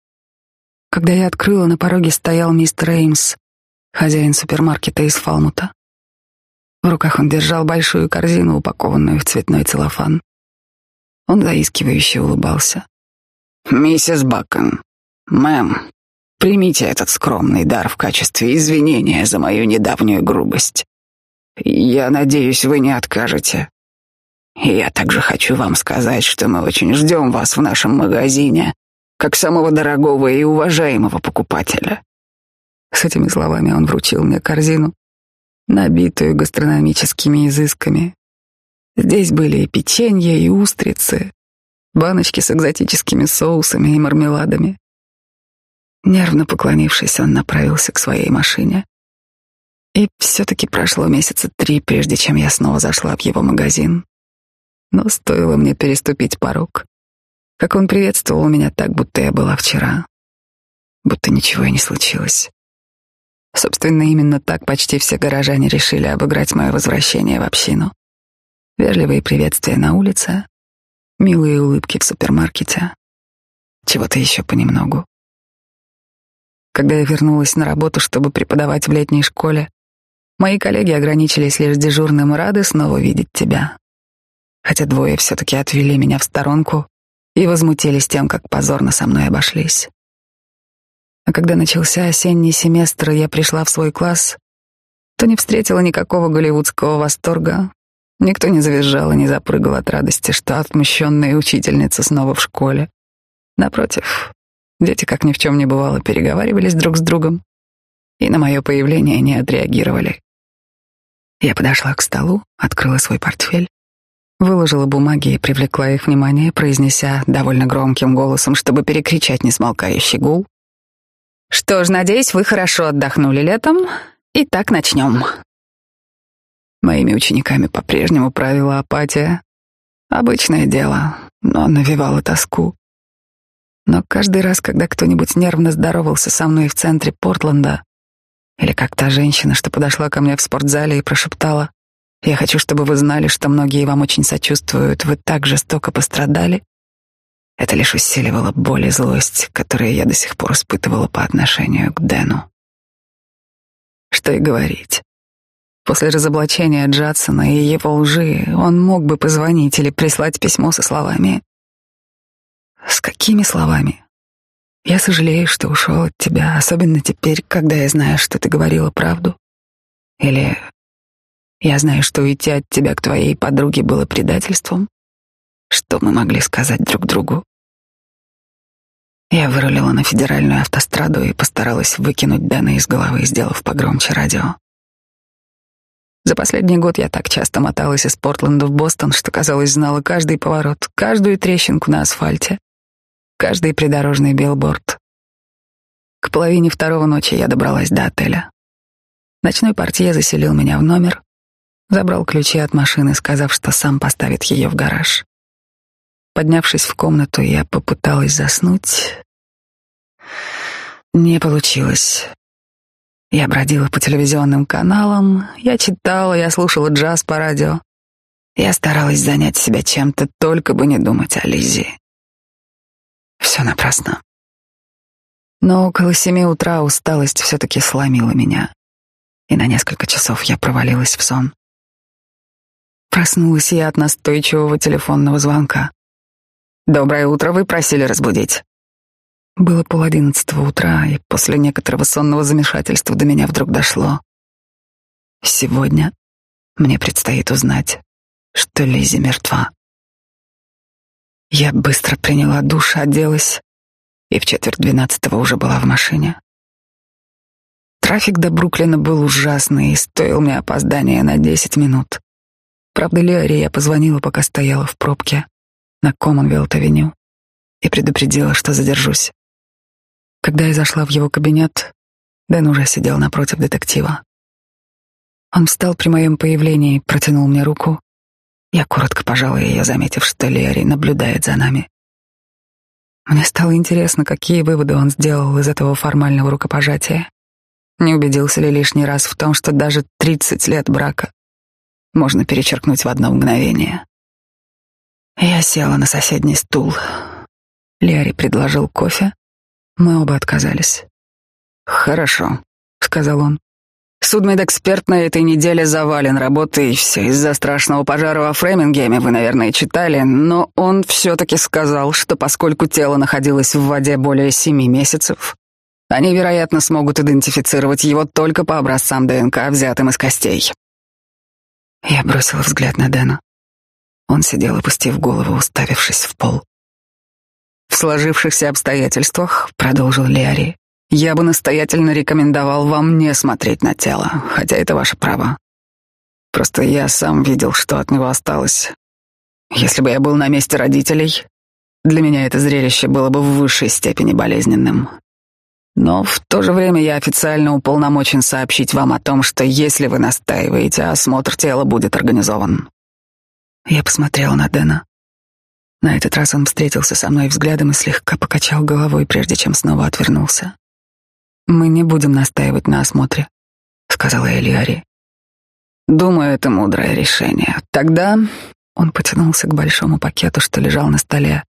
Когда я открыла, на пороге стоял мистер Эймс хозяин супермаркета из Фалмута. В руках он держал большую корзину, упакованную в цветной целлофан. Он заискивающе улыбался. «Миссис Бакон, мэм, примите этот скромный дар в качестве извинения за мою недавнюю грубость. Я надеюсь, вы не откажете. Я также хочу вам сказать, что мы очень ждем вас в нашем магазине, как самого дорогого и уважаемого покупателя. С этими словами он вручил мне корзину, набитую гастрономическими изысками. Здесь были и печенье, и устрицы, баночки с экзотическими соусами и мармеладами. Нервно поклонившись, он направился к своей машине. И все-таки прошло месяца три, прежде чем я снова зашла в его магазин. Но стоило мне переступить порог, как он приветствовал меня так, будто я была вчера, будто ничего и не случилось. Собственно, именно так почти все горожане решили обыграть мое возвращение в общину. Вежливые приветствия на улице, милые улыбки в супермаркете, чего-то еще понемногу. Когда я вернулась на работу, чтобы преподавать в летней школе, мои коллеги ограничились лишь дежурным рады снова видеть тебя. Хотя двое все-таки отвели меня в сторонку и возмутились тем, как позорно со мной обошлись. А когда начался осенний семестр, и я пришла в свой класс, то не встретила никакого голливудского восторга. Никто не завизжал и не запрыгал от радости, что отмщенная учительница снова в школе. Напротив, дети, как ни в чем не бывало, переговаривались друг с другом и на мое появление не отреагировали. Я подошла к столу, открыла свой портфель, выложила бумаги и привлекла их внимание, произнеся довольно громким голосом, чтобы перекричать несмолкающий гул. Что ж, надеюсь, вы хорошо отдохнули летом. Итак, начнем. Моими учениками по-прежнему правила апатия. Обычное дело, но навевало тоску. Но каждый раз, когда кто-нибудь нервно здоровался со мной в центре Портленда, или как та женщина, что подошла ко мне в спортзале и прошептала, «Я хочу, чтобы вы знали, что многие вам очень сочувствуют, вы так жестоко пострадали», это лишь усиливало боль и злость, которые я до сих пор испытывала по отношению к Дэну. Что и говорить. После разоблачения Джадсона и его лжи он мог бы позвонить или прислать письмо со словами. С какими словами? Я сожалею, что ушел от тебя, особенно теперь, когда я знаю, что ты говорила правду. Или я знаю, что уйти от тебя к твоей подруге было предательством. Что мы могли сказать друг другу? Я вырулила на федеральную автостраду и постаралась выкинуть Дэна из головы, сделав погромче радио. За последний год я так часто моталась из Портленда в Бостон, что, казалось, знала каждый поворот, каждую трещинку на асфальте, каждый придорожный билборд. К половине второго ночи я добралась до отеля. Ночной портье заселил меня в номер, забрал ключи от машины, сказав, что сам поставит ее в гараж. Поднявшись в комнату, я попыталась заснуть. Не получилось. Я бродила по телевизионным каналам, я читала, я слушала джаз по радио. Я старалась занять себя чем-то, только бы не думать о Лизе. Все напрасно. Но около семи утра усталость все-таки сломила меня, и на несколько часов я провалилась в сон. Проснулась я от настойчивого телефонного звонка. «Доброе утро, вы просили разбудить». Было пол одиннадцатого утра, и после некоторого сонного замешательства до меня вдруг дошло. Сегодня мне предстоит узнать, что Лизи мертва. Я быстро приняла душ, оделась и в четверть двенадцатого уже была в машине. Трафик до Бруклина был ужасный и стоил мне опоздания на десять минут. Правда, Леоре я позвонила, пока стояла в пробке на Коммонвелт-авеню и предупредила, что задержусь. Когда я зашла в его кабинет, Дэн уже сидел напротив детектива. Он встал при моем появлении, протянул мне руку. Я коротко пожала ее, заметив, что Лиари наблюдает за нами. Мне стало интересно, какие выводы он сделал из этого формального рукопожатия. Не убедился ли лишний раз в том, что даже 30 лет брака можно перечеркнуть в одно мгновение. Я села на соседний стул. Лиари предложил кофе. Мы оба отказались. «Хорошо», — сказал он. Судмедэксперт на этой неделе завален работой, все из-за страшного пожара во Фремингеме, вы, наверное, читали, но он все-таки сказал, что поскольку тело находилось в воде более семи месяцев, они, вероятно, смогут идентифицировать его только по образцам ДНК, взятым из костей. Я бросила взгляд на Дэна. Он сидел, опустив голову, уставившись в пол. В сложившихся обстоятельствах, продолжил Лиари, я бы настоятельно рекомендовал вам не смотреть на тело, хотя это ваше право. Просто я сам видел, что от него осталось. Если бы я был на месте родителей, для меня это зрелище было бы в высшей степени болезненным. Но в то же время я официально уполномочен сообщить вам о том, что если вы настаиваете, осмотр тела будет организован. Я посмотрел на Дэна. На этот раз он встретился со мной взглядом и слегка покачал головой, прежде чем снова отвернулся. «Мы не будем настаивать на осмотре», — сказала Элиари. «Думаю, это мудрое решение. Тогда...» Он потянулся к большому пакету, что лежал на столе,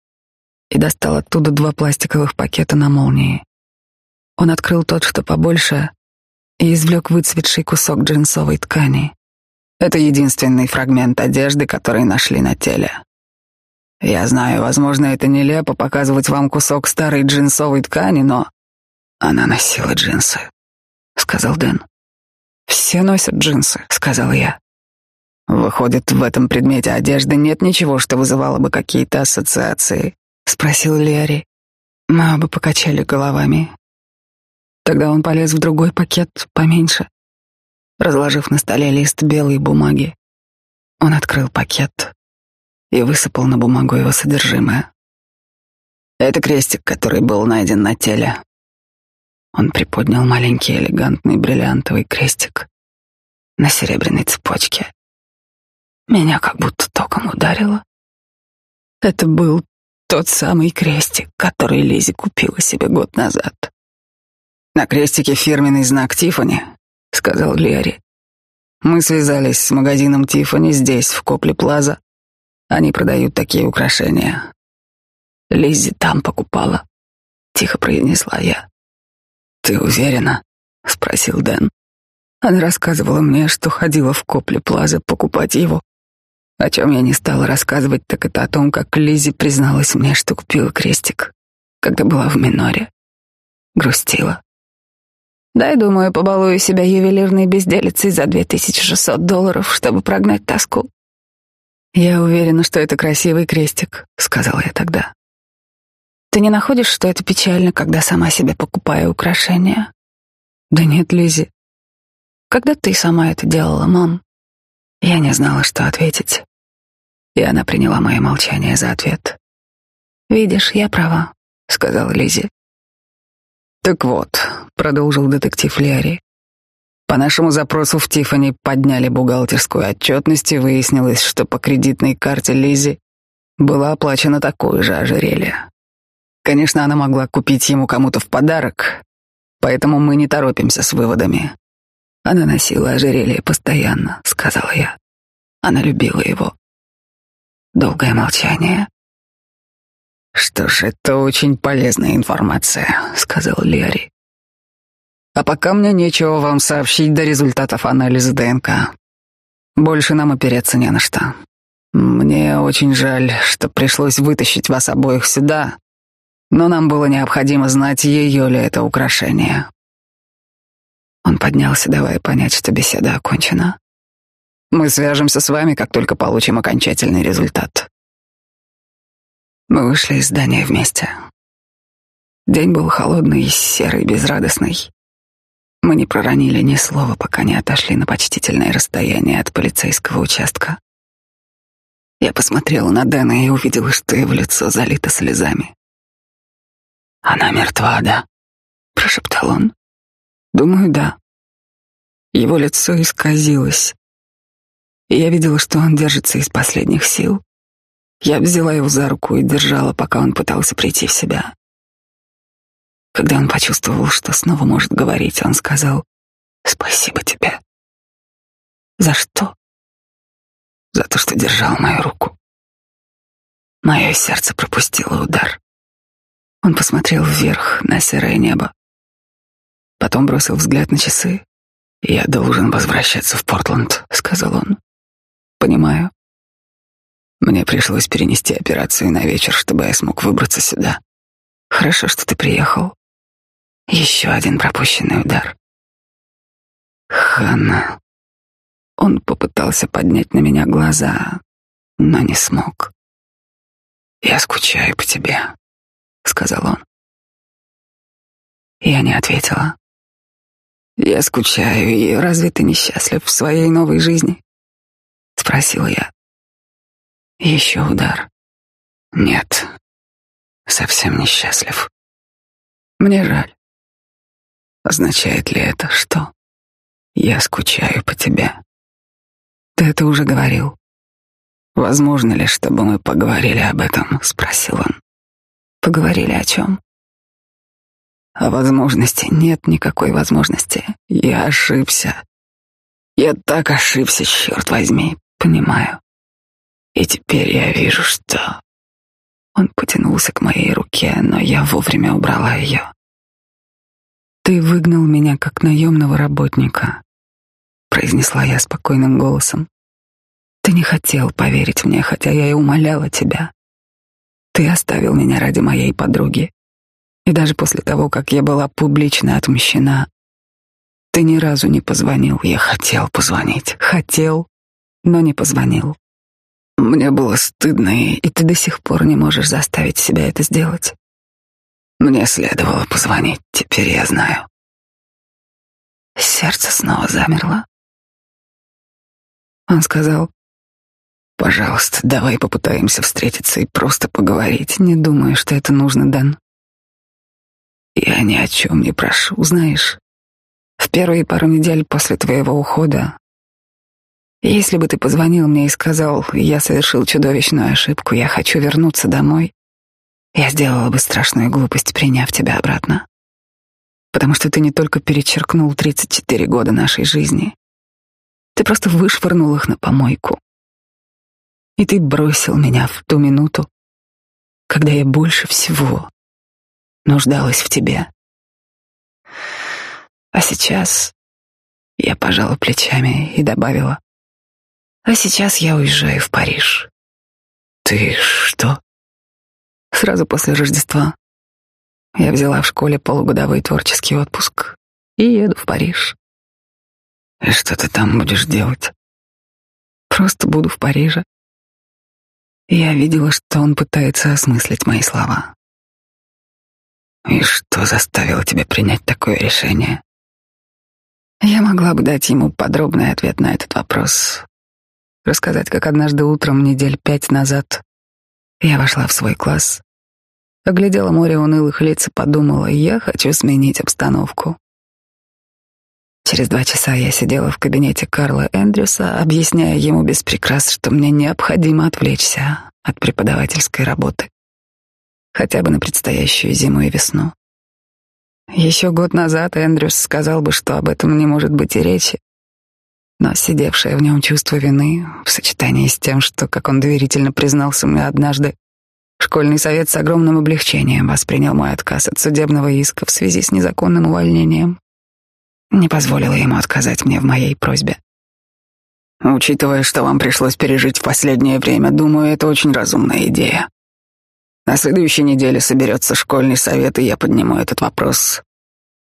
и достал оттуда два пластиковых пакета на молнии. Он открыл тот, что побольше, и извлек выцветший кусок джинсовой ткани. Это единственный фрагмент одежды, который нашли на теле. Я знаю, возможно, это нелепо показывать вам кусок старой джинсовой ткани, но она носила джинсы, сказал Дэн. Все носят джинсы, сказал я. Выходит, в этом предмете одежды нет ничего, что вызывало бы какие-то ассоциации, спросил Лиари. Мы оба покачали головами. Тогда он полез в другой пакет, поменьше. Разложив на столе лист белой бумаги, он открыл пакет и высыпал на бумагу его содержимое. Это крестик, который был найден на теле. Он приподнял маленький элегантный бриллиантовый крестик на серебряной цепочке. Меня как будто током ударило. Это был тот самый крестик, который Лизи купила себе год назад. На крестике фирменный знак Тифани, сказал Лиари. Мы связались с магазином Тифани здесь, в Копле Плаза. Они продают такие украшения. Лиззи там покупала, тихо произнесла я. «Ты уверена?» — спросил Дэн. Она рассказывала мне, что ходила в Копле Плаза покупать его. О чем я не стала рассказывать, так это о том, как Лизи призналась мне, что купила крестик, когда была в Миноре. Грустила. Дай, думаю, побалую себя ювелирной безделицей за 2600 долларов, чтобы прогнать тоску. Я уверена, что это красивый крестик, сказала я тогда. Ты не находишь, что это печально, когда сама себе покупаю украшения? Да нет, Лизи. Когда ты сама это делала, мам? Я не знала, что ответить. И она приняла мое молчание за ответ. Видишь, я права, сказала Лизи. Так вот, продолжил детектив Лиари. По нашему запросу в Тифани подняли бухгалтерскую отчетность и выяснилось, что по кредитной карте Лизи было оплачено такое же ожерелье. Конечно, она могла купить ему кому-то в подарок, поэтому мы не торопимся с выводами. Она носила ожерелье постоянно, сказала я. Она любила его. Долгое молчание. Что ж, это очень полезная информация, сказал Лиари. А пока мне нечего вам сообщить до результатов анализа ДНК. Больше нам опереться не на что. Мне очень жаль, что пришлось вытащить вас обоих сюда, но нам было необходимо знать, ее ли это украшение. Он поднялся, давая понять, что беседа окончена. Мы свяжемся с вами, как только получим окончательный результат. Мы вышли из здания вместе. День был холодный, серый, безрадостный. Мы не проронили ни слова, пока не отошли на почтительное расстояние от полицейского участка. Я посмотрела на Дэна и увидела, что его лицо залито слезами. «Она мертва, да?» — прошептал он. «Думаю, да». Его лицо исказилось. И я видела, что он держится из последних сил. Я взяла его за руку и держала, пока он пытался прийти в себя. Когда он почувствовал, что снова может говорить, он сказал «Спасибо тебе». «За что?» «За то, что держал мою руку». Мое сердце пропустило удар. Он посмотрел вверх на серое небо. Потом бросил взгляд на часы. «Я должен возвращаться в Портленд», — сказал он. «Понимаю. Мне пришлось перенести операцию на вечер, чтобы я смог выбраться сюда. Хорошо, что ты приехал. Еще один пропущенный удар. Ханна. Он попытался поднять на меня глаза, но не смог. Я скучаю по тебе, сказал он. Я не ответила. Я скучаю, и разве ты несчастлив в своей новой жизни? спросила я. Еще удар. Нет, совсем несчастлив. Мне жаль. Означает ли это, что я скучаю по тебе? Ты это уже говорил. Возможно ли, чтобы мы поговорили об этом? Спросил он. Поговорили о чем? О возможности нет никакой возможности. Я ошибся. Я так ошибся, черт возьми. Понимаю. И теперь я вижу, что... Он потянулся к моей руке, но я вовремя убрала ее. «Ты выгнал меня как наемного работника», — произнесла я спокойным голосом. «Ты не хотел поверить мне, хотя я и умоляла тебя. Ты оставил меня ради моей подруги. И даже после того, как я была публично отмщена, ты ни разу не позвонил. Я хотел позвонить. Хотел, но не позвонил. Мне было стыдно, и ты до сих пор не можешь заставить себя это сделать. Мне следовало позвонить, теперь я знаю. Сердце снова замерло. Он сказал, «Пожалуйста, давай попытаемся встретиться и просто поговорить. Не думаю, что это нужно, Дэн. Я ни о чем не прошу, знаешь. В первые пару недель после твоего ухода, если бы ты позвонил мне и сказал, я совершил чудовищную ошибку, я хочу вернуться домой, я сделала бы страшную глупость, приняв тебя обратно. Потому что ты не только перечеркнул 34 года нашей жизни, ты просто вышвырнул их на помойку. И ты бросил меня в ту минуту, когда я больше всего нуждалась в тебе. А сейчас я пожала плечами и добавила, а сейчас я уезжаю в Париж. Ты что? Сразу после Рождества я взяла в школе полугодовой творческий отпуск и еду в Париж. И что ты там будешь делать? Просто буду в Париже. Я видела, что он пытается осмыслить мои слова. И что заставило тебя принять такое решение? Я могла бы дать ему подробный ответ на этот вопрос. Рассказать, как однажды утром, недель пять назад, я вошла в свой класс, оглядела море унылых лиц и подумала, я хочу сменить обстановку. Через два часа я сидела в кабинете Карла Эндрюса, объясняя ему без прикрас, что мне необходимо отвлечься от преподавательской работы, хотя бы на предстоящую зиму и весну. Еще год назад Эндрюс сказал бы, что об этом не может быть и речи, но сидевшее в нем чувство вины в сочетании с тем, что, как он доверительно признался мне однажды, школьный совет с огромным облегчением воспринял мой отказ от судебного иска в связи с незаконным увольнением, не позволило ему отказать мне в моей просьбе. Учитывая, что вам пришлось пережить в последнее время, думаю, это очень разумная идея. На следующей неделе соберется школьный совет, и я подниму этот вопрос.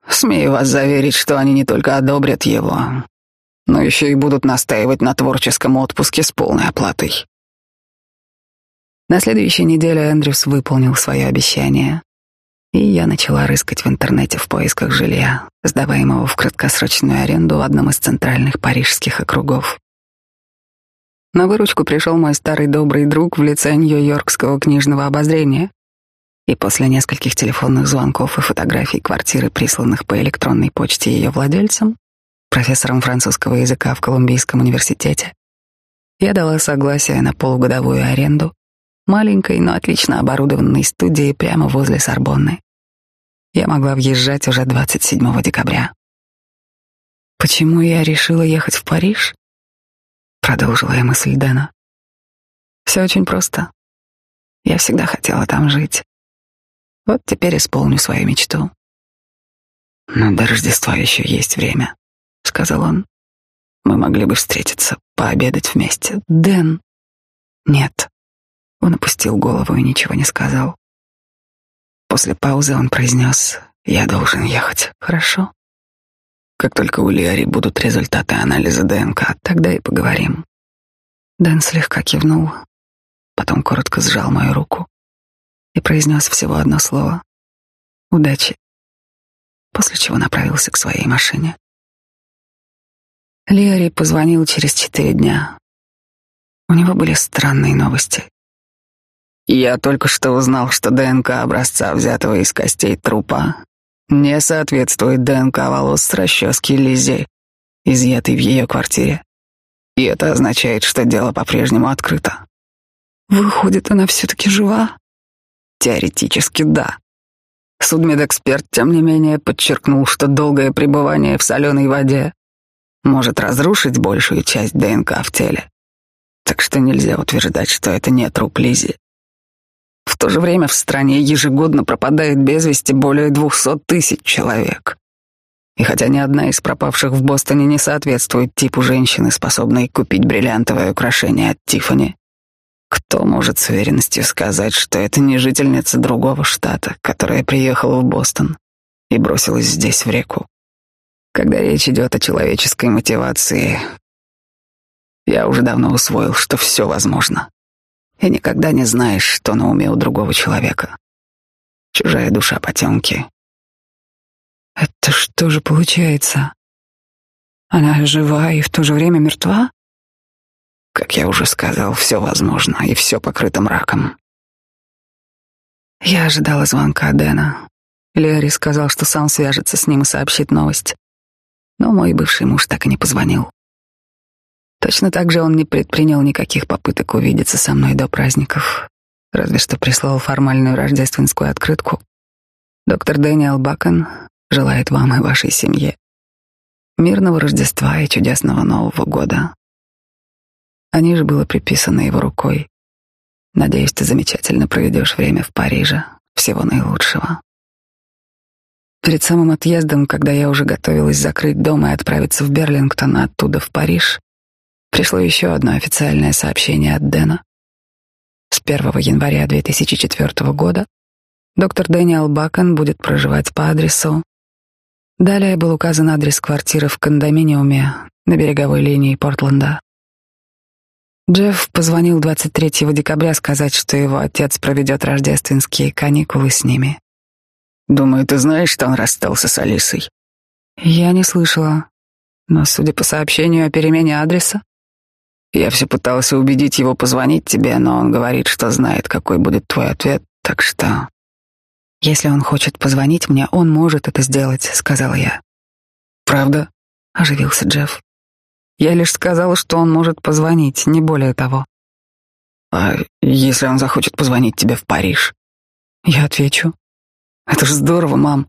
Смею вас заверить, что они не только одобрят его, но еще и будут настаивать на творческом отпуске с полной оплатой. На следующей неделе Эндрюс выполнил свое обещание, и я начала рыскать в интернете в поисках жилья, сдаваемого в краткосрочную аренду в одном из центральных парижских округов. На выручку пришел мой старый добрый друг в лице Нью-Йоркского книжного обозрения, и после нескольких телефонных звонков и фотографий квартиры, присланных по электронной почте ее владельцам, профессором французского языка в Колумбийском университете, я дала согласие на полугодовую аренду маленькой, но отлично оборудованной студии прямо возле Сорбонны. Я могла въезжать уже 27 декабря. Почему я решила ехать в Париж? Продолжила я мысль Дэна. Все очень просто. Я всегда хотела там жить. Вот теперь исполню свою мечту. Но до Рождества еще есть время, сказал он. Мы могли бы встретиться, пообедать вместе. Дэн. Нет. Он опустил голову и ничего не сказал. После паузы он произнес «Я должен ехать, хорошо?» Как только у Лиари будут результаты анализа ДНК, тогда и поговорим. Дэн слегка кивнул, потом коротко сжал мою руку и произнес всего одно слово «Удачи», после чего направился к своей машине. Лиари позвонил через четыре дня. У него были странные новости. Я только что узнал, что ДНК образца, взятого из костей трупа, не соответствует ДНК волос с расчески Лизи, изъятой в ее квартире. И это означает, что дело по-прежнему открыто. Выходит, она все-таки жива? Теоретически да. Судмедэксперт, тем не менее, подчеркнул, что долгое пребывание в соленой воде может разрушить большую часть ДНК в теле. Так что нельзя утверждать, что это не труп Лизи. В то же время в стране ежегодно пропадает без вести более двухсот тысяч человек. И хотя ни одна из пропавших в Бостоне не соответствует типу женщины, способной купить бриллиантовое украшение от Тиффани, кто может с уверенностью сказать, что это не жительница другого штата, которая приехала в Бостон и бросилась здесь в реку? Когда речь идет о человеческой мотивации, я уже давно усвоил, что все возможно и никогда не знаешь, что на уме у другого человека. Чужая душа потемки. Это что же получается? Она жива и в то же время мертва? Как я уже сказал, все возможно, и все покрыто мраком. Я ожидала звонка Дэна. Лерри сказал, что сам свяжется с ним и сообщит новость. Но мой бывший муж так и не позвонил. Точно так же он не предпринял никаких попыток увидеться со мной до праздников, разве что прислал формальную рождественскую открытку. Доктор Дэниел Бакон желает вам и вашей семье мирного Рождества и чудесного Нового года. Они ниже было приписано его рукой. Надеюсь, ты замечательно проведешь время в Париже. Всего наилучшего. Перед самым отъездом, когда я уже готовилась закрыть дом и отправиться в Берлингтон, а оттуда в Париж, пришло еще одно официальное сообщение от Дэна. С 1 января 2004 года доктор Дэниел Бакон будет проживать по адресу. Далее был указан адрес квартиры в кондоминиуме на береговой линии Портленда. Джефф позвонил 23 декабря сказать, что его отец проведет рождественские каникулы с ними. Думаю, ты знаешь, что он расстался с Алисой. Я не слышала, но, судя по сообщению о перемене адреса, я все пытался убедить его позвонить тебе, но он говорит, что знает, какой будет твой ответ, так что... Если он хочет позвонить мне, он может это сделать, сказала я. Правда? Оживился Джефф. Я лишь сказала, что он может позвонить, не более того. А если он захочет позвонить тебе в Париж? Я отвечу. Это же здорово, мам.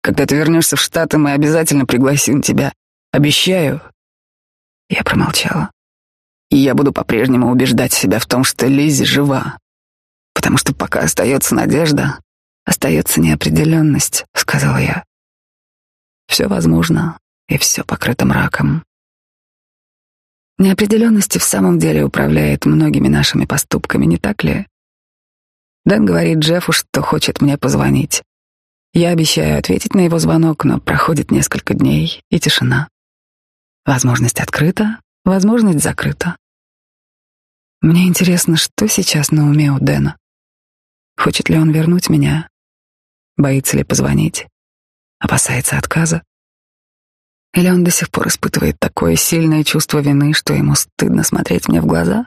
Когда ты вернешься в Штаты, мы обязательно пригласим тебя. Обещаю. Я промолчала. И я буду по-прежнему убеждать себя в том, что Лизи жива. Потому что пока остается надежда, остается неопределенность, сказала я. Все возможно, и все покрыто мраком. Неопределенность в самом деле управляет многими нашими поступками, не так ли? Дэн говорит Джеффу, что хочет мне позвонить. Я обещаю ответить на его звонок, но проходит несколько дней, и тишина. Возможность открыта, возможность закрыта. Мне интересно, что сейчас на уме у Дэна. Хочет ли он вернуть меня? Боится ли позвонить? Опасается отказа? Или он до сих пор испытывает такое сильное чувство вины, что ему стыдно смотреть мне в глаза?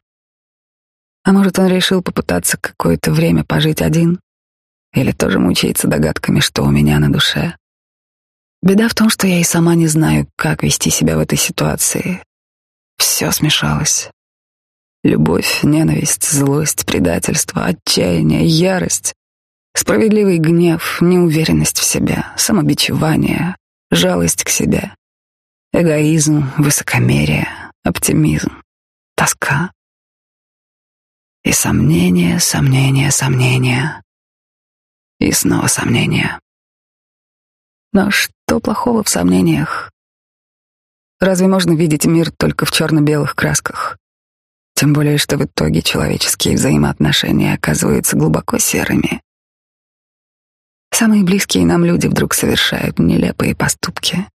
А может, он решил попытаться какое-то время пожить один? Или тоже мучается догадками, что у меня на душе? Беда в том, что я и сама не знаю, как вести себя в этой ситуации. Все смешалось. Любовь, ненависть, злость, предательство, отчаяние, ярость, справедливый гнев, неуверенность в себе, самобичевание, жалость к себе, эгоизм, высокомерие, оптимизм, тоска. И сомнения, сомнения, сомнения. И снова сомнения. Но что плохого в сомнениях? Разве можно видеть мир только в черно-белых красках? Тем более, что в итоге человеческие взаимоотношения оказываются глубоко серыми. Самые близкие нам люди вдруг совершают нелепые поступки.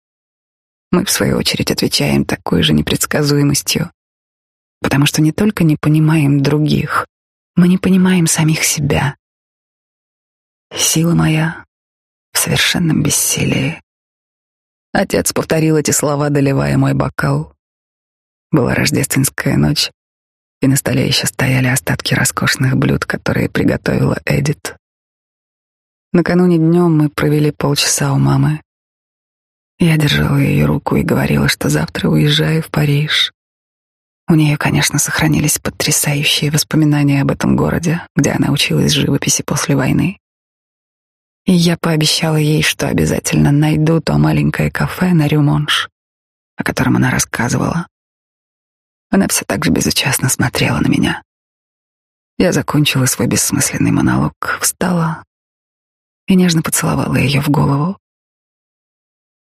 Мы, в свою очередь, отвечаем такой же непредсказуемостью потому что не только не понимаем других, мы не понимаем самих себя. Сила моя в совершенном бессилии. Отец повторил эти слова, доливая мой бокал. Была рождественская ночь, и на столе еще стояли остатки роскошных блюд, которые приготовила Эдит. Накануне днем мы провели полчаса у мамы. Я держала ее руку и говорила, что завтра уезжаю в Париж. У нее, конечно, сохранились потрясающие воспоминания об этом городе, где она училась живописи после войны. И я пообещала ей, что обязательно найду то маленькое кафе на Рюмонш, о котором она рассказывала. Она все так же безучастно смотрела на меня. Я закончила свой бессмысленный монолог, встала и нежно поцеловала ее в голову.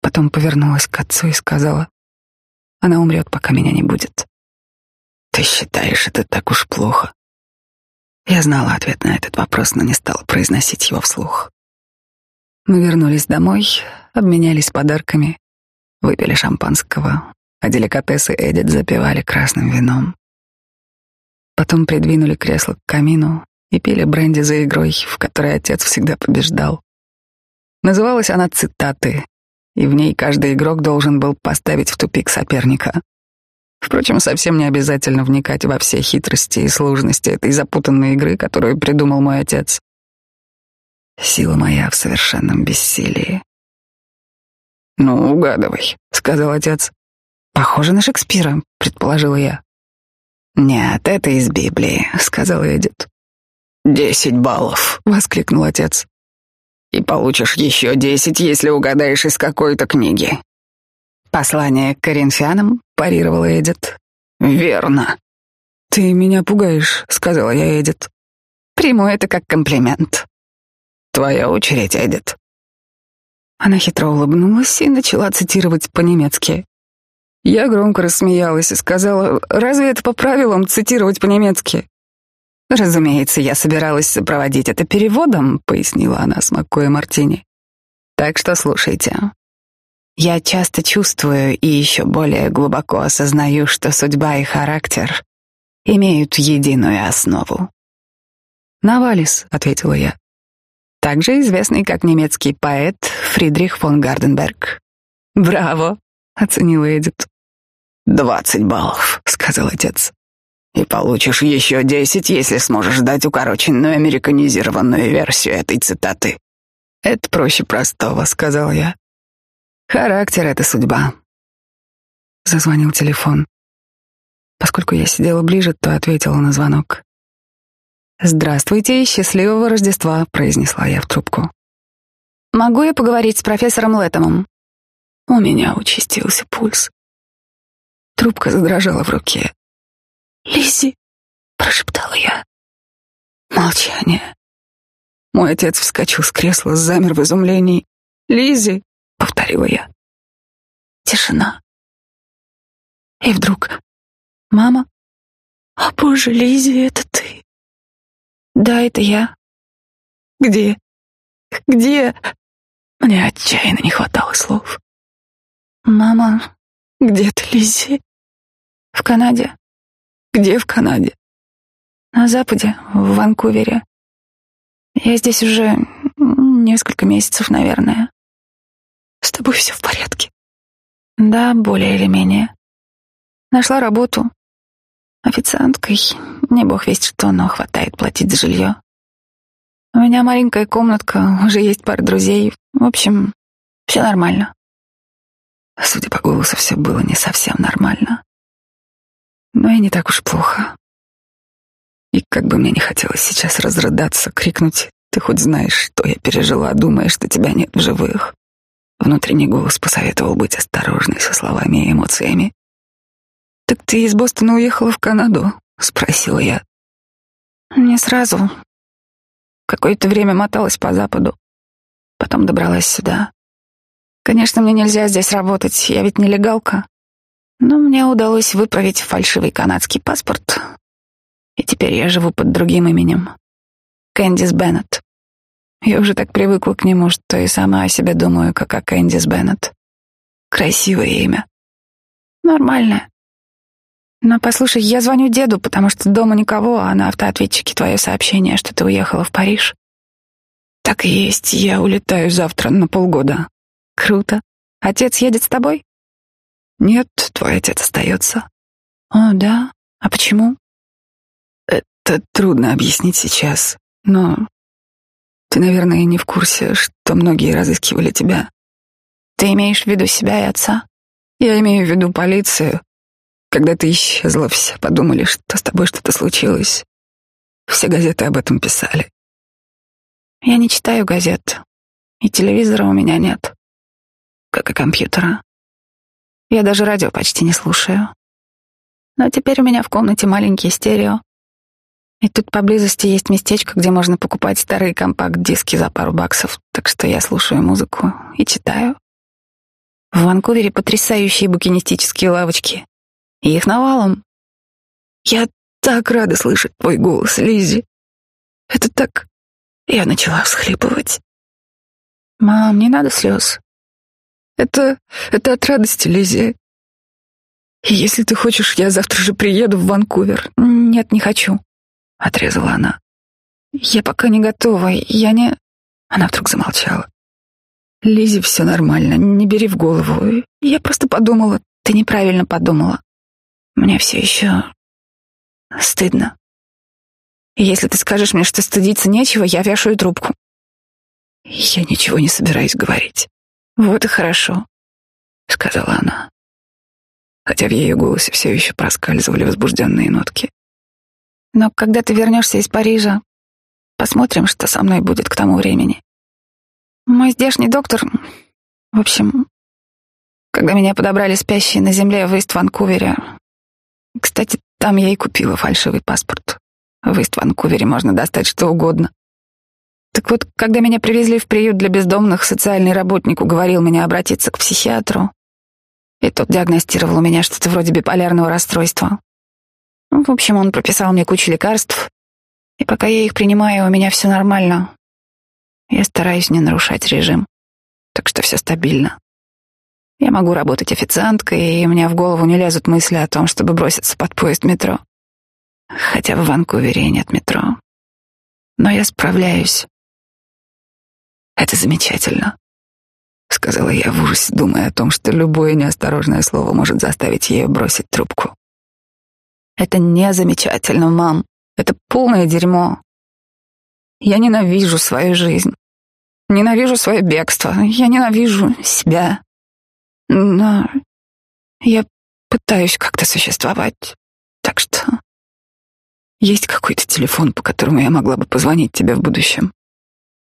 Потом повернулась к отцу и сказала, она умрет, пока меня не будет. Ты считаешь это так уж плохо? Я знала ответ на этот вопрос, но не стала произносить его вслух. Мы вернулись домой, обменялись подарками, выпили шампанского, а деликатесы Эдит запивали красным вином. Потом придвинули кресло к камину и пили бренди за игрой, в которой отец всегда побеждал. Называлась она «Цитаты», и в ней каждый игрок должен был поставить в тупик соперника. Впрочем, совсем не обязательно вникать во все хитрости и сложности этой запутанной игры, которую придумал мой отец. Сила моя в совершенном бессилии. «Ну, угадывай», — сказал отец. «Похоже на Шекспира», — предположила я. «Нет, это из Библии», — сказал Эдит. «Десять баллов», — воскликнул отец. «И получишь еще десять, если угадаешь из какой-то книги». «Послание к коринфянам?» — парировала Эдит. «Верно». «Ты меня пугаешь», — сказала я Эдит. «Приму это как комплимент». «Твоя очередь, Эдит». Она хитро улыбнулась и начала цитировать по-немецки. Я громко рассмеялась и сказала, «Разве это по правилам цитировать по-немецки?» «Разумеется, я собиралась сопроводить это переводом», — пояснила она, смакуя мартини. «Так что слушайте. Я часто чувствую и еще более глубоко осознаю, что судьба и характер имеют единую основу. «Навалис», — ответила я. Также известный как немецкий поэт Фридрих фон Гарденберг. Браво, оценила Эдит. «Двадцать баллов», — сказал отец. «И получишь еще десять, если сможешь дать укороченную американизированную версию этой цитаты». «Это проще простого», — сказал я. «Характер — это судьба». Зазвонил телефон. Поскольку я сидела ближе, то ответила на звонок. «Здравствуйте и счастливого Рождества», — произнесла я в трубку. «Могу я поговорить с профессором Лэттемом?» У меня участился пульс. Трубка задрожала в руке. «Лиззи!» — прошептала я. Молчание. Мой отец вскочил с кресла, замер в изумлении. «Лиззи!» — повторила я. Тишина. И вдруг... «Мама?» «О, боже, Лиззи, это ты!» «Да, это я». «Где? Где?» Мне отчаянно не хватало слов. «Мама, где ты, Лиззи?» В Канаде. Где в Канаде? На Западе, в Ванкувере. Я здесь уже несколько месяцев, наверное. С тобой все в порядке? Да, более или менее. Нашла работу. Официанткой. Не бог весть что, но хватает платить за жилье. У меня маленькая комнатка, уже есть пара друзей. В общем, все нормально. Судя по голосу, все было не совсем нормально но и не так уж плохо. И как бы мне не хотелось сейчас разрыдаться, крикнуть «Ты хоть знаешь, что я пережила, думая, что тебя нет в живых?» Внутренний голос посоветовал быть осторожной со словами и эмоциями. «Так ты из Бостона уехала в Канаду?» — спросила я. «Не сразу. Какое-то время моталась по западу. Потом добралась сюда. Конечно, мне нельзя здесь работать, я ведь нелегалка. Но мне удалось выправить фальшивый канадский паспорт, и теперь я живу под другим именем. Кэндис Беннет. Я уже так привыкла к нему, что и сама о себе думаю, как о Кэндис Беннет. Красивое имя. Нормальное. Но послушай, я звоню деду, потому что дома никого, а на автоответчике твое сообщение, что ты уехала в Париж. Так и есть, я улетаю завтра на полгода. Круто. Отец едет с тобой? Нет, твой отец остается. О, да? А почему? Это трудно объяснить сейчас, но ты, наверное, не в курсе, что многие разыскивали тебя. Ты имеешь в виду себя и отца? Я имею в виду полицию. Когда ты исчезла, все подумали, что с тобой что-то случилось. Все газеты об этом писали. Я не читаю газет, и телевизора у меня нет, как и компьютера. Я даже радио почти не слушаю. Но теперь у меня в комнате маленький стерео. И тут поблизости есть местечко, где можно покупать старые компакт-диски за пару баксов, так что я слушаю музыку и читаю. В Ванкувере потрясающие букинистические лавочки. Их навалом. Я так рада слышать твой голос, Лизи. Это так... Я начала всхлипывать. Мам, не надо слез. Это... это от радости, Лиззи. Если ты хочешь, я завтра же приеду в Ванкувер. Нет, не хочу, отрезала она. Я пока не готова, я не... Она вдруг замолчала. Лизи, все нормально, не бери в голову. Я просто подумала, ты неправильно подумала. Мне все еще стыдно. И если ты скажешь мне, что стыдиться нечего, я вешаю трубку. Я ничего не собираюсь говорить. «Вот и хорошо», — сказала она, хотя в ее голосе все еще проскальзывали возбужденные нотки. «Но когда ты вернешься из Парижа, посмотрим, что со мной будет к тому времени. Мой здешний доктор... В общем, когда меня подобрали спящие на земле в Ист-Ванкувере... Кстати, там я и купила фальшивый паспорт. В Ист-Ванкувере можно достать что угодно. Так вот, когда меня привезли в приют для бездомных, социальный работник уговорил меня обратиться к психиатру. И тот диагностировал у меня что-то вроде биполярного расстройства. В общем, он прописал мне кучу лекарств, и пока я их принимаю, у меня все нормально. Я стараюсь не нарушать режим, так что все стабильно. Я могу работать официанткой, и меня в голову не лезут мысли о том, чтобы броситься под поезд метро. Хотя в Ванкувере нет метро. Но я справляюсь. Это замечательно, сказала я в ужасе, думая о том, что любое неосторожное слово может заставить ее бросить трубку. Это не замечательно, мам. Это полное дерьмо. Я ненавижу свою жизнь. Ненавижу свое бегство. Я ненавижу себя. Но я пытаюсь как-то существовать. Так что есть какой-то телефон, по которому я могла бы позвонить тебе в будущем.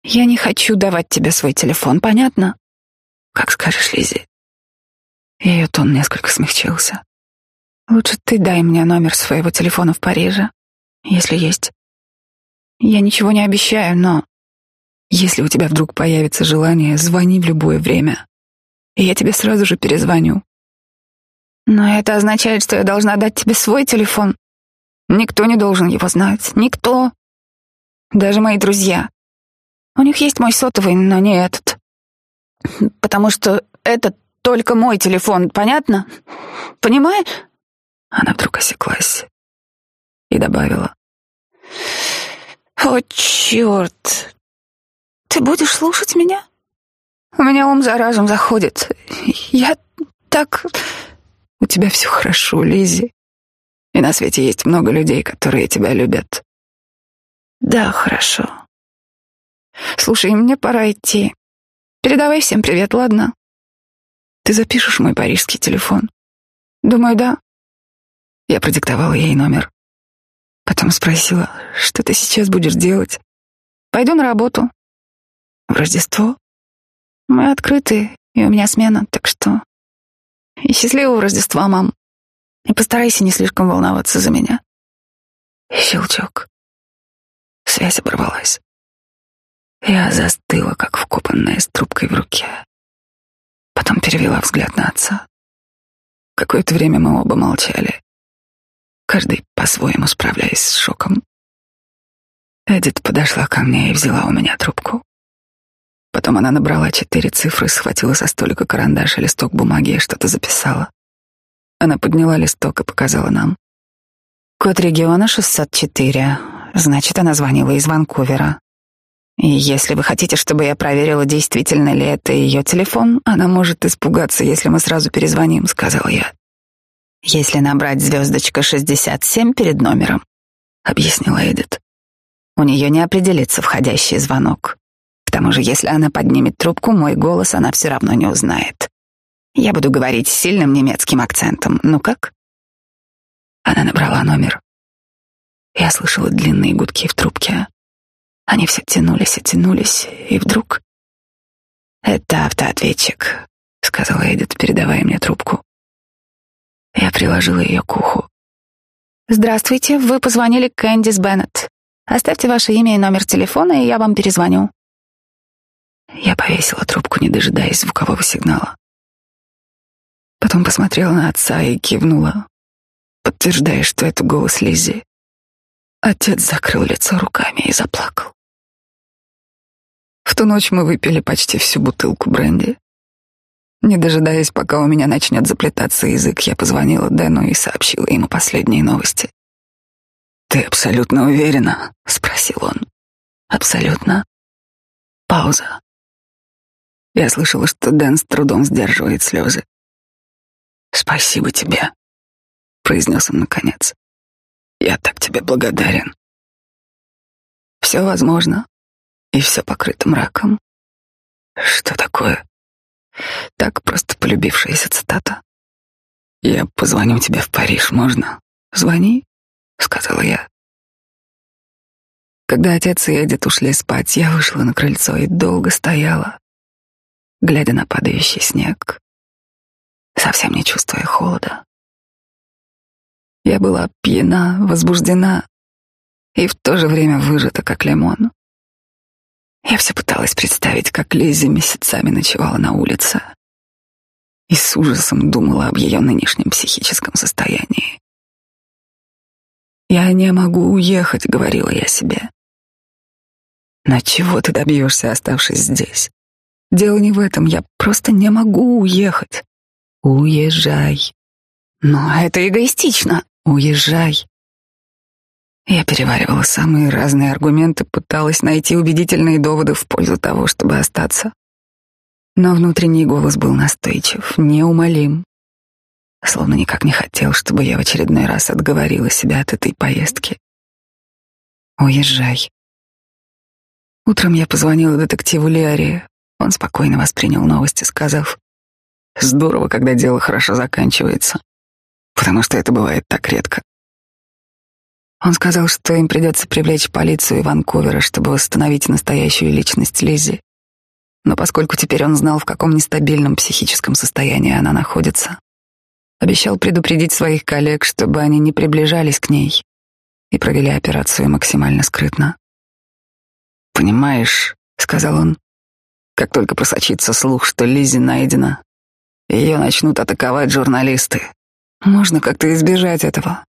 Я не хочу давать тебе свой телефон, понятно? Как скажешь, Лизи. Ее тон несколько смягчился. Лучше ты дай мне номер своего телефона в Париже, если есть. Я ничего не обещаю, но если у тебя вдруг появится желание, звони в любое время, и я тебе сразу же перезвоню. Но это означает, что я должна дать тебе свой телефон. Никто не должен его знать. Никто. Даже мои друзья. У них есть мой сотовый, но не этот. Потому что это только мой телефон, понятно? Понимаешь? Она вдруг осеклась и добавила. «О, черт! Ты будешь слушать меня? У меня ум за разум заходит. Я так... У тебя все хорошо, Лизи. И на свете есть много людей, которые тебя любят. Да, хорошо. Слушай, мне пора идти. Передавай всем привет, ладно? Ты запишешь мой парижский телефон? Думаю, да. Я продиктовала ей номер. Потом спросила, что ты сейчас будешь делать? Пойду на работу. В Рождество? Мы открыты, и у меня смена, так что... И счастливого Рождества, мам. И постарайся не слишком волноваться за меня. Щелчок. Связь оборвалась. Я застыла, как вкопанная с трубкой в руке. Потом перевела взгляд на отца. Какое-то время мы оба молчали, каждый по-своему справляясь с шоком. Эдит подошла ко мне и взяла у меня трубку. Потом она набрала четыре цифры, схватила со столика карандаш и листок бумаги и что-то записала. Она подняла листок и показала нам. Код региона 604. Значит, она звонила из Ванкувера. И если вы хотите, чтобы я проверила, действительно ли это ее телефон, она может испугаться, если мы сразу перезвоним, сказал я. Если набрать звездочка 67 перед номером, объяснила Эдит, у нее не определится входящий звонок. Тому же, если она поднимет трубку, мой голос она все равно не узнает. Я буду говорить с сильным немецким акцентом. Ну как? Она набрала номер. Я слышала длинные гудки в трубке. Они все тянулись и тянулись, и вдруг... «Это автоответчик», — сказала Эдит, передавая мне трубку. Я приложила ее к уху. «Здравствуйте, вы позвонили Кэндис Беннет. Оставьте ваше имя и номер телефона, и я вам перезвоню». Я повесила трубку, не дожидаясь звукового сигнала. Потом посмотрела на отца и кивнула, подтверждая, что это голос Лиззи. Отец закрыл лицо руками и заплакал. В ту ночь мы выпили почти всю бутылку бренди. Не дожидаясь, пока у меня начнет заплетаться язык, я позвонила Дэну и сообщила ему последние новости. «Ты абсолютно уверена?» — спросил он. «Абсолютно». Пауза. Я слышала, что Дэн с трудом сдерживает слезы. «Спасибо тебе», — произнес он наконец. «Я так тебе благодарен». Все возможно, и все покрыто мраком. Что такое? Так просто полюбившаяся цитата. «Я позвоню тебе в Париж, можно?» «Звони», — сказала я. Когда отец и Эдит ушли спать, я вышла на крыльцо и долго стояла, глядя на падающий снег, совсем не чувствуя холода. Я была пьяна, возбуждена и в то же время выжата, как лимон. Я все пыталась представить, как Лиззи месяцами ночевала на улице и с ужасом думала об ее нынешнем психическом состоянии. «Я не могу уехать», — говорила я себе. «Но чего ты добьешься, оставшись здесь? Дело не в этом, я просто не могу уехать. Уезжай. Но это эгоистично. Уезжай. Я переваривала самые разные аргументы, пыталась найти убедительные доводы в пользу того, чтобы остаться. Но внутренний голос был настойчив, неумолим, словно никак не хотел, чтобы я в очередной раз отговорила себя от этой поездки. «Уезжай». Утром я позвонила детективу Лиаре. Он спокойно воспринял новости, сказав, «Здорово, когда дело хорошо заканчивается, потому что это бывает так редко». Он сказал, что им придется привлечь полицию Ванкувера, чтобы восстановить настоящую личность Лиззи. Но поскольку теперь он знал, в каком нестабильном психическом состоянии она находится, обещал предупредить своих коллег, чтобы они не приближались к ней и провели операцию максимально скрытно. «Понимаешь», — сказал он, — «как только просочится слух, что Лиззи найдена, ее начнут атаковать журналисты. Можно как-то избежать этого.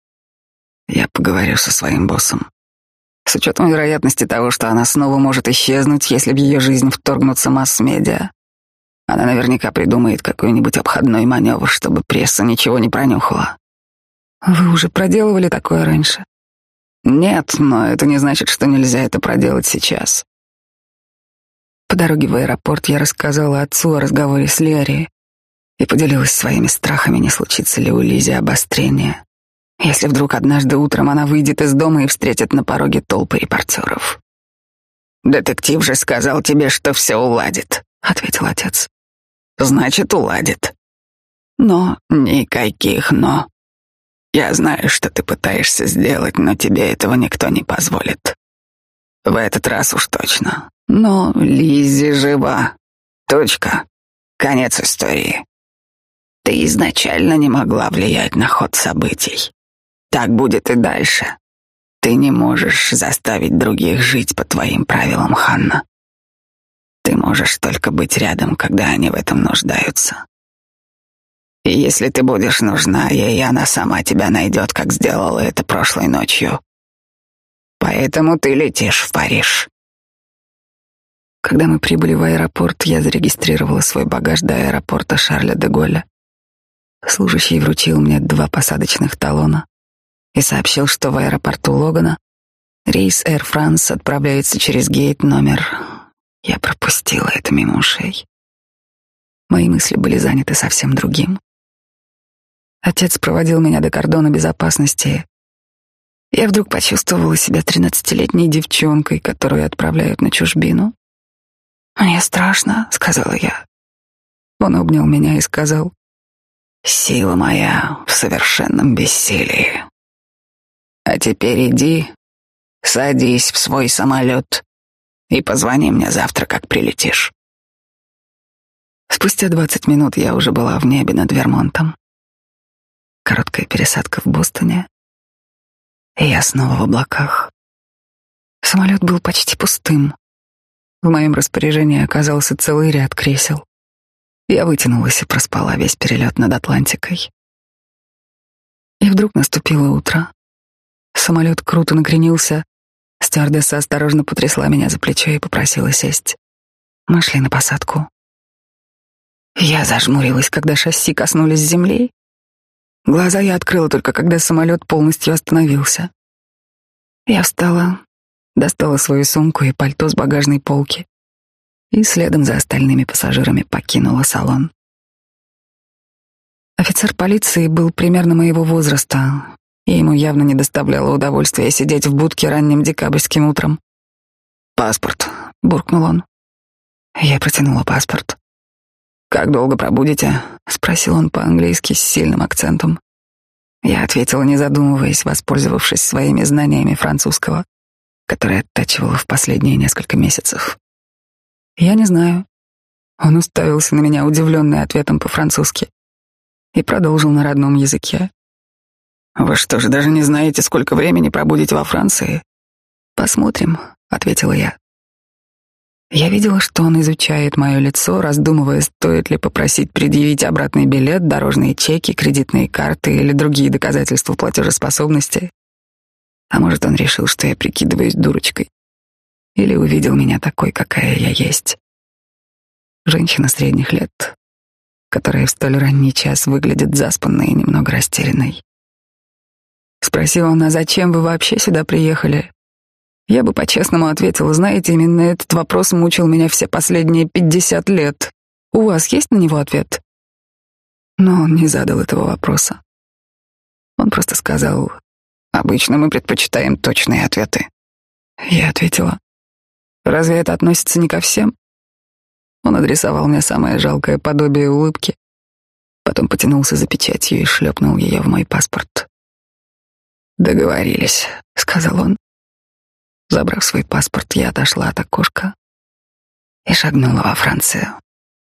Я поговорю со своим боссом. С учетом вероятности того, что она снова может исчезнуть, если в ее жизнь вторгнутся масс-медиа, она наверняка придумает какой-нибудь обходной маневр, чтобы пресса ничего не пронюхала. Вы уже проделывали такое раньше? Нет, но это не значит, что нельзя это проделать сейчас. По дороге в аэропорт я рассказала отцу о разговоре с Лерри и поделилась своими страхами, не случится ли у Лизи обострение если вдруг однажды утром она выйдет из дома и встретит на пороге толпы репортеров. «Детектив же сказал тебе, что все уладит», — ответил отец. «Значит, уладит. Но никаких «но». Я знаю, что ты пытаешься сделать, но тебе этого никто не позволит. В этот раз уж точно. Но Лизи жива. Точка. Конец истории. Ты изначально не могла влиять на ход событий. Так будет и дальше. Ты не можешь заставить других жить по твоим правилам, Ханна. Ты можешь только быть рядом, когда они в этом нуждаются. И если ты будешь нужна ей, она сама тебя найдет, как сделала это прошлой ночью. Поэтому ты летишь в Париж. Когда мы прибыли в аэропорт, я зарегистрировала свой багаж до аэропорта Шарля де Голля. Служащий вручил мне два посадочных талона и сообщил, что в аэропорту Логана рейс Air France отправляется через гейт номер. Я пропустила это мимо ушей. Мои мысли были заняты совсем другим. Отец проводил меня до кордона безопасности. Я вдруг почувствовала себя тринадцатилетней девчонкой, которую отправляют на чужбину. «Мне страшно», — сказала я. Он обнял меня и сказал, «Сила моя в совершенном бессилии. А теперь иди, садись в свой самолет и позвони мне завтра, как прилетишь. Спустя двадцать минут я уже была в небе над Вермонтом. Короткая пересадка в Бостоне. И я снова в облаках. Самолет был почти пустым. В моем распоряжении оказался целый ряд кресел. Я вытянулась и проспала весь перелет над Атлантикой. И вдруг наступило утро. Самолет круто накренился. Стюардесса осторожно потрясла меня за плечо и попросила сесть. Мы шли на посадку. Я зажмурилась, когда шасси коснулись земли. Глаза я открыла только, когда самолет полностью остановился. Я встала, достала свою сумку и пальто с багажной полки и следом за остальными пассажирами покинула салон. Офицер полиции был примерно моего возраста, и ему явно не доставляло удовольствия сидеть в будке ранним декабрьским утром. «Паспорт», — буркнул он. Я протянула паспорт. «Как долго пробудете?» — спросил он по-английски с сильным акцентом. Я ответила, не задумываясь, воспользовавшись своими знаниями французского, которые оттачивала в последние несколько месяцев. «Я не знаю». Он уставился на меня, удивленный ответом по-французски, и продолжил на родном языке. Вы что же даже не знаете, сколько времени пробудете во Франции? Посмотрим, ответила я. Я видела, что он изучает мое лицо, раздумывая, стоит ли попросить предъявить обратный билет, дорожные чеки, кредитные карты или другие доказательства платежеспособности. А может, он решил, что я прикидываюсь дурочкой. Или увидел меня такой, какая я есть. Женщина средних лет, которая в столь ранний час выглядит заспанной и немного растерянной. Спросил он, а зачем вы вообще сюда приехали? Я бы по-честному ответила, знаете, именно этот вопрос мучил меня все последние пятьдесят лет. У вас есть на него ответ? Но он не задал этого вопроса. Он просто сказал, обычно мы предпочитаем точные ответы. Я ответила, разве это относится не ко всем? Он адресовал мне самое жалкое подобие улыбки, потом потянулся за печатью и шлепнул ее в мой паспорт. «Договорились», — сказал он. Забрав свой паспорт, я отошла от окошка и шагнула во Францию.